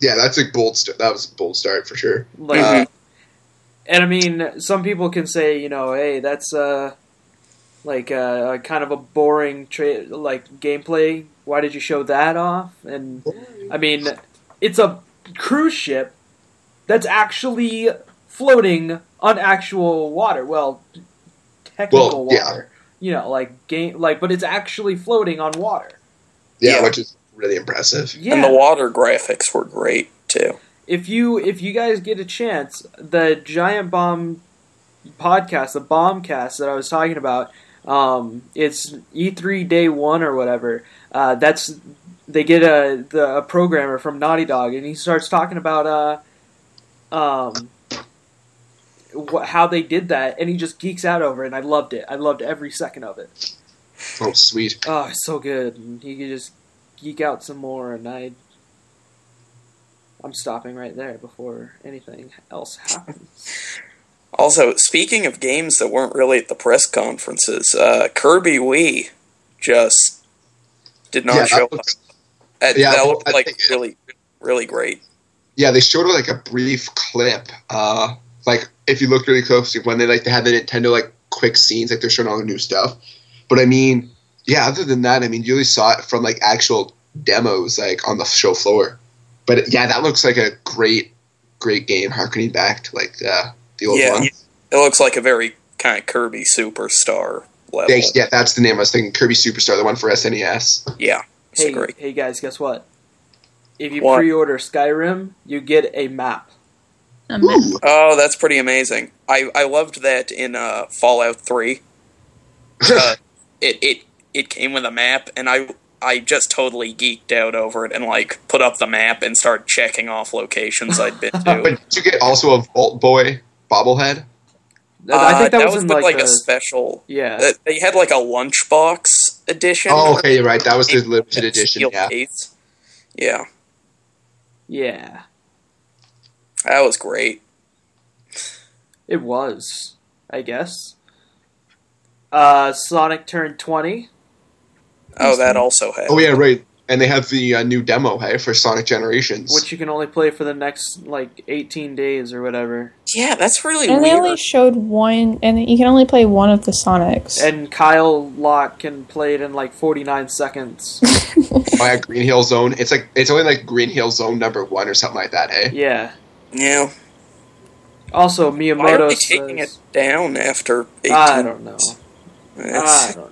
Yeah, that's a bold. St- that was a bold start for sure. like, Mhm. And I mean, some people can say, you know, hey, that's uh, like uh, kind of a boring tra- like gameplay. Why did you show that off? And I mean, it's a cruise ship that's actually floating on actual water. Well, technical Well, yeah. water. You know, like game, like, but it's actually floating on water. Yeah, Yeah. which is really impressive. Yeah. And the water graphics were great too. If you if you guys get a chance, the Giant Bomb podcast, the Bombcast that I was talking about, um, it's E3 day one or whatever. Uh, that's they get a the a programmer from Naughty Dog, and he starts talking about uh, um, wh- how they did that, and he just geeks out over it. And I loved it. I loved every second of it. Oh, sweet. Oh, it's so good. And he could just geek out some more, and I. I'm stopping right there before anything else happens. Also, speaking of games that weren't really at the press conferences, uh, Kirby Wii just did not Yeah, show that up. looks- That, yeah, that well, looked I like think- really, really great. Yeah, they showed like a brief clip. Uh, like if you look really closely, when they like they had the Nintendo like quick scenes, like they're showing all the new stuff. But I mean, yeah. Other than that, I mean, you really saw it from like actual demos, like on the show floor. But yeah, that looks like a great, great game, harkening back to like uh, the old Yeah. one. It looks like a very kind of Kirby superstar level. Yeah, yeah, that's the name I was thinking. Kirby Superstar, the one for SNES. Yeah, it's Hey, great. hey guys, guess what? If you What? pre-order Skyrim, you get a map. a map. Oh, that's pretty amazing. I, I loved that in uh, Fallout 3. Uh, it it it came with a map, and I I just totally geeked out over it and like put up the map and started checking off locations I'd been But to. did you get also a Vault Boy bobblehead? I think Uh, that, was, in with, like, a the- special. yeah. uh, They had like a lunchbox edition. Oh, okay, you're right. That was the limited edition. Yeah. case. Yeah, yeah. that was great. It was, I guess. Uh, Sonic turned 20. Oh, that also had. Oh yeah, right. And they have the uh, new demo, hey, for Sonic Generations. which you can only play for the next like 18 days or whatever. Yeah, that's really And they only showed one, and you can only play one of the Sonics. And Kyle Locke can play it in like 49 seconds. oh, yeah, Green Hill Zone. It's like it's only like Green Hill Zone number one or something like that, hey. yeah. yeah. Also, Why are Miyamoto they taking says, it down after 18? I don't know. It's- I don't know.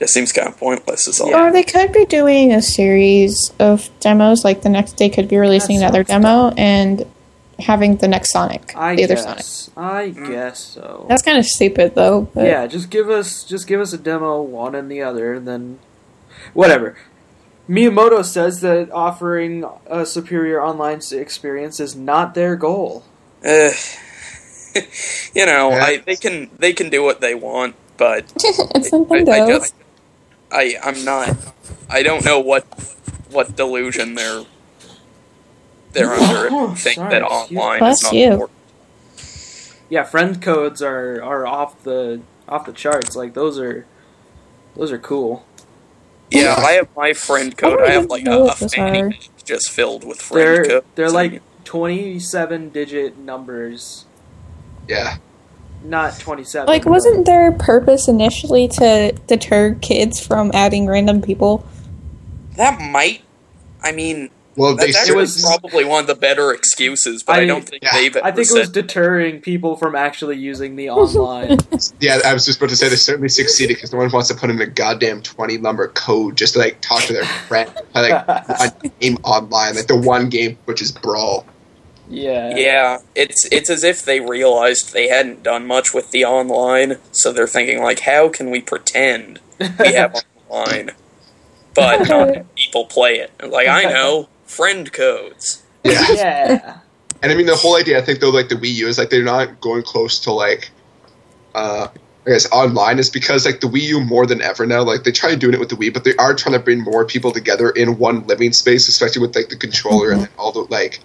Just seems kind of pointless. Is all. Yeah. Or they could be doing a series of demos, like the next day could be releasing That another sounds demo and having the next Sonic, I the other Sonic. guess. I guess so. That's kind of stupid, though. But yeah, just give us just give us a demo one and the other, and then whatever. Miyamoto says that offering a superior online experience is not their goal. Uh, you know, Yeah. I, they can they can do what they want, but it's I, Nintendo. I just I I'm not. I don't know what what delusion they're they're under. Oh, think sorry, that online is not you. important. Yeah, friend codes are are off the off the charts. Like those are those are cool. Yeah, I have my friend code. don't I have like a, a what those fanny just filled with friend They're codes. they're like twenty seven digit numbers, Yeah. Not twenty seven. like, wasn't their purpose initially to deter kids from adding random people? that might. I mean, Well, they that's said was- probably one of the better excuses, but I, I- don't think yeah, they've. I ever think it was deterring people from actually using the online. Yeah, I was just about to say they certainly succeeded because no one wants to put in a goddamn twenty number code just to like talk to their friend, play, like one game online, like the one game which is Brawl. Yeah. Yeah, it's it's as if they realized they hadn't done much with the online, so they're thinking like, how can we pretend we have online, but not people play it? Like I know friend codes. Yeah, yeah. and I mean the whole idea. I think though, like the Wii U is like they're not going close to like, uh, I guess online is because like the Wii U more than ever now. Like they try doing it with the Wii, but they are trying to bring more people together in one living space, especially with like the controller and all the like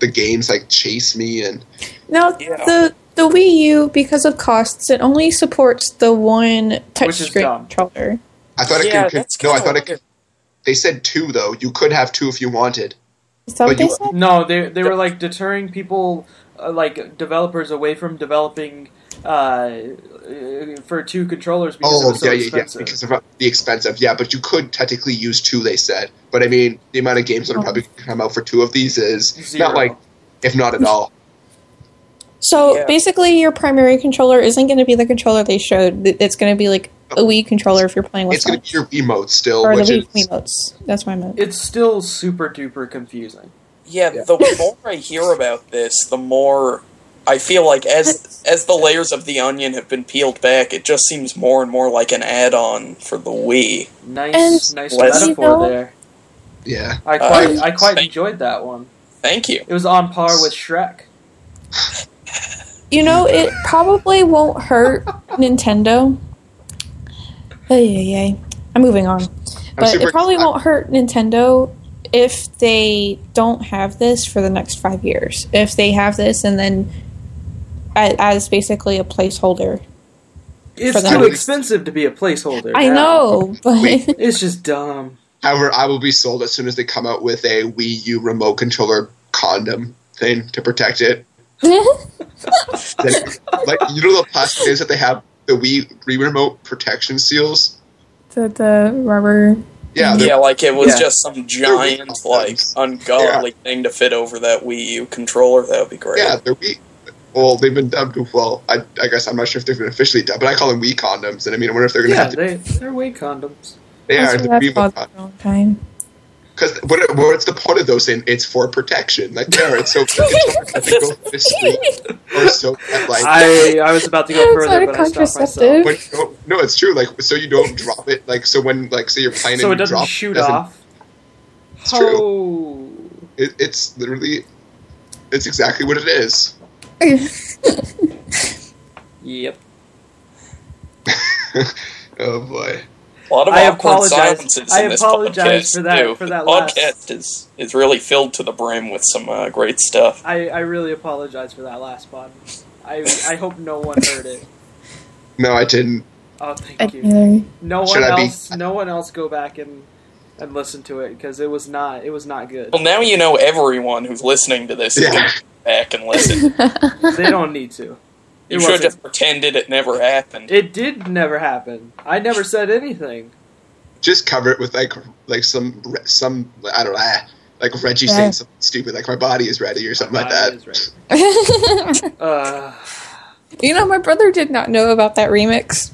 the games like Chase Mii and Now, Yeah. the the Wii U, because of costs, it only supports the one Which is touchscreen controller. I thought it Yeah, could. No, I thought it could. They said two though. You could have two if you wanted. Is that what But you- they said? No, they they were like deterring people, uh, like developers, away from developing uh, uh, for two controllers because it Oh was so yeah, yeah, yeah. Because of the expensive. Yeah, but you could technically use two. They said, but I mean, the amount of games that are probably gonna come out for two of these is Zero. not like, if not at all. So Yeah. basically, your primary controller isn't going to be the controller they showed. It's going to be like a Wii controller if you're playing with It's going to be your emote still, or the Wii is Wiimotes. That's my I meant. it's still super duper confusing. Yeah, Yeah. the more I hear about this, the more I feel like as as the layers of the onion have been peeled back, it just seems more and more like an add-on for the Wii. Nice, And- nice Less- metaphor You know- there. yeah. I Uh, quite, I quite thank- enjoyed that one. Thank you. It was on par with Shrek. You know, it probably won't hurt Nintendo. Ay, ay, ay. I'm moving on. But it probably excited. won't hurt Nintendo if they don't have this for the next five years. If they have this and then a- as basically a placeholder. It's too expensive to be a placeholder. I now. know, but Wait. It's just dumb. However, I will be sold as soon as they come out with a Wii U remote controller condom thing to protect it. Then, like you know the plastic things that they have the Wii Wii remote protection seals. the, the rubber. Yeah, Yeah, like it was Yeah. just some giant, like ungodly thing to fit over that Wii U controller. That would be great. Yeah, they're Wii. Well, they've been dubbed. Well, I, I guess I'm not sure if they've been officially dubbed, but I call them Wii condoms, and I mean, I wonder if they're going to Yeah, have to. they they're Wii condoms. They are That's the what I've Wii condoms. for a long time. Because what, what's the point of those things? It's for protection. Like, there, it's so it's so that they go through the street, or so like, I I was about to go It's further, not but I stopped contraceptive. myself. when, no, it's true. Like, so you don't drop it. Like, so when, like, say you're playing So and it you doesn't drop, shoot doesn't- off. It's true. Oh. It, it's literally, it's exactly what it is. Yep. oh boy. A lot of I awkward apologize. silences I in this apologize podcast, for that- too. for that the last- podcast is is really filled to the brim with some uh, great stuff. I, I really apologize for that last pod. I I hope no one heard it. No, I didn't. Oh, thank you. No one Should I be- else. No one else go back and and listen to it because it was not. It was not good. Well, now you know everyone who's listening to this is going to back and listen. They don't need to. You It should have wasn't- just pretended it never happened. It did never happen. I never said anything. Just cover it with like, like some, some I don't know, ah, like Reggie Yeah. saying something stupid, like my body is ready or something like Ah, that. it is right. Uh, you know, my brother did not know about that remix.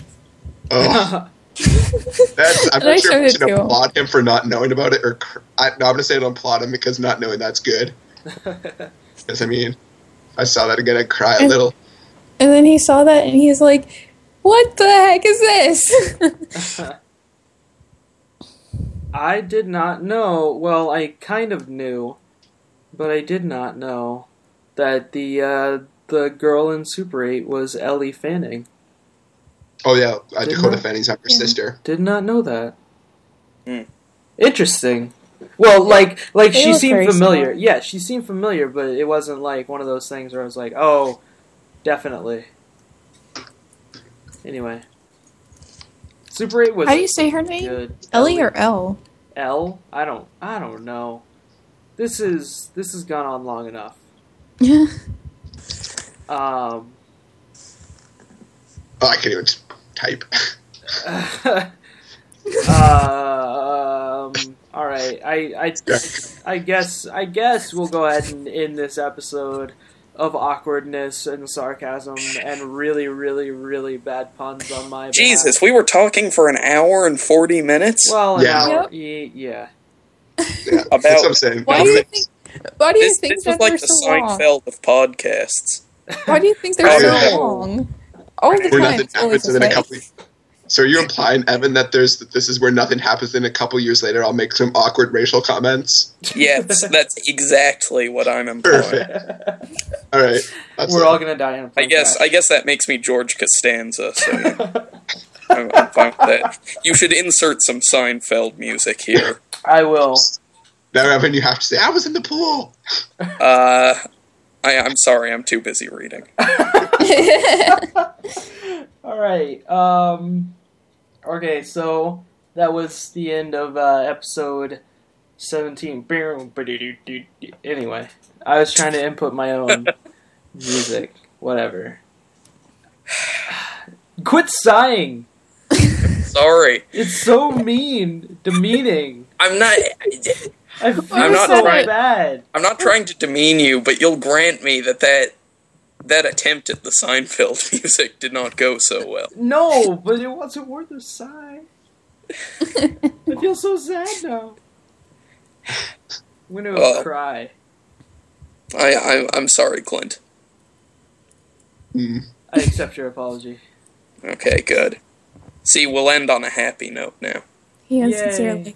Oh, that's, I'm not sure if I it should to applaud him for not knowing about it, or I, no, I'm gonna say I don't applaud him because not knowing that's good. Because I mean, I saw that again, I cry a little. And then he saw that and he's like, What the heck is this? I did not know. Well, I kind of knew, but I did not know that the uh, the girl in Super Eight was Ellie Fanning. Oh yeah, uh, Didn't Dakota I? Fanning's younger Yeah. sister. Did not know that. Hmm. Interesting. Well, like like They she seemed familiar. similar. Yeah, she seemed familiar, but it wasn't like one of those things where I was like, "Oh, definitely." Anyway, Super Eight was How do you say her name? good. Ellie or L? L? I don't. I don't know. This is this has gone on long enough. Yeah. um. Oh, I can't even type. um. All right. I. I. I guess. I guess we'll go ahead and end this episode of awkwardness and sarcasm and really, really, really bad puns on my. behalf. Jesus, we were talking for an hour and 40 minutes? Well, an Yeah. hour- ye- yeah. yeah, About- that's what I'm saying. Why do you think? Why do you this think this that is like they're the so long? Seinfeld of podcasts. Why do you think they're so long? All the where time. nothing It's always happens, the and then a same. couple. So are you implying, Evan, that there's that this is where nothing happens, then a couple years later I'll make some awkward racial comments? Yes, that's exactly what I'm implying. Perfect. All right, that's We're it. all gonna die in a I plane guess crash. I guess that makes me George Costanza. So I'm, I'm fine with that. You should insert some Seinfeld music here. I will. now, Evan, you have to say I was in the pool. Uh, I, I'm sorry, I'm too busy reading. All right. Um. Okay, so that was the end of uh, episode seventeen. Anyway, I was trying to input my own music. Whatever. Quit sighing. Sorry, It's so mean, demeaning. I'm not. I feel I'm not so trying- bad. I'm not trying to demean you, but you'll grant me that that that attempt at the Seinfeld music did not go so well. No, but it wasn't worth a sigh. I feel so sad now. I'm gonna Oh. cry. I, I I'm sorry, Clint. Hmm. I accept your apology. Okay, good. See, we'll end on a happy note now. He Yay.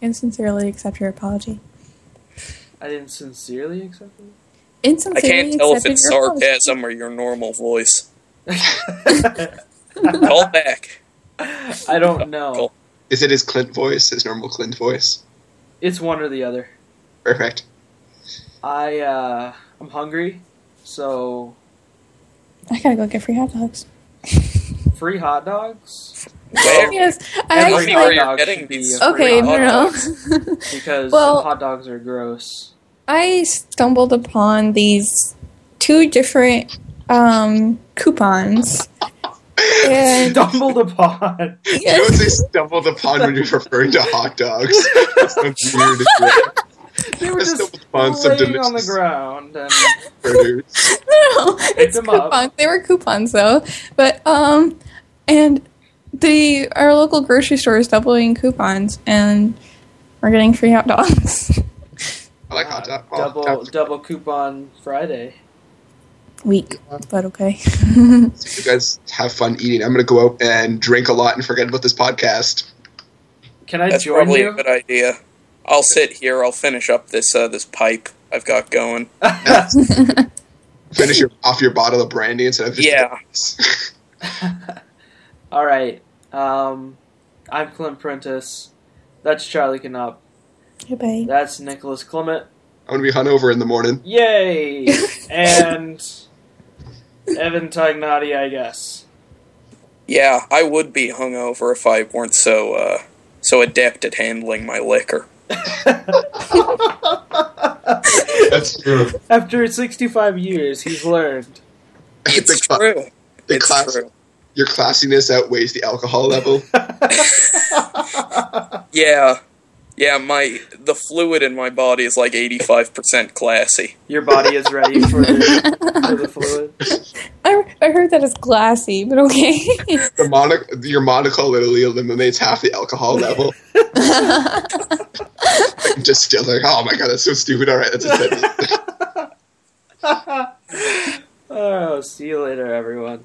Insincerely, insincerely accept your apology. I didn't sincerely accept I Insincerely I can't tell if it's your apology. sarcasm or your normal voice. Call back. I don't know. Is it his Clint voice, his normal Clint voice? It's one or the other. Perfect. I uh I'm hungry, so I gotta go get free hot dogs. free hot dogs Where? Yes, I Every actually. where you're getting these. Okay, no, no. because Well- hot dogs are gross. I stumbled upon these two different um, coupons. And Stumbled upon. You know what they stumbled upon when you're referring to hot dogs? That's the weirdest. They were I just stumbled upon laying on the ground and no, it's them up. coupons. They were coupons though, but um, and the our local grocery store is doubling coupons, and We're getting free hot dogs. I like hot dog. well, double that- double coupon Friday. Weak, but okay. You guys have fun eating. I'm going to go out and drink a lot and forget about this podcast. Can I That's join probably you? a good idea. I'll sit here. I'll finish up this uh, this pipe I've got going. Finish your, off your bottle of brandy instead of just Yeah. All right. Um, I'm Clint Prentice. That's Charlie Canup. Goodbye. That's Nicholas Clement. I'm going to be hungover in the morning. Yay! and Evan Tagnati, I guess. Yeah, I would be hungover if I weren't so uh, so adept at handling my liquor. That's true. After 65 years, he's learned. It's The cla- true. the It's class- true. Your classiness outweighs the alcohol level. Yeah, yeah. My the fluid in my body is like eighty five percent classy. Your body is ready for the, for the fluid. I, I heard that it's glassy, but okay. The monoc- your monocle literally eliminates half the alcohol level. Distiller. Oh my god, that's so stupid. All right, that's a sentence. oh, see you later, everyone.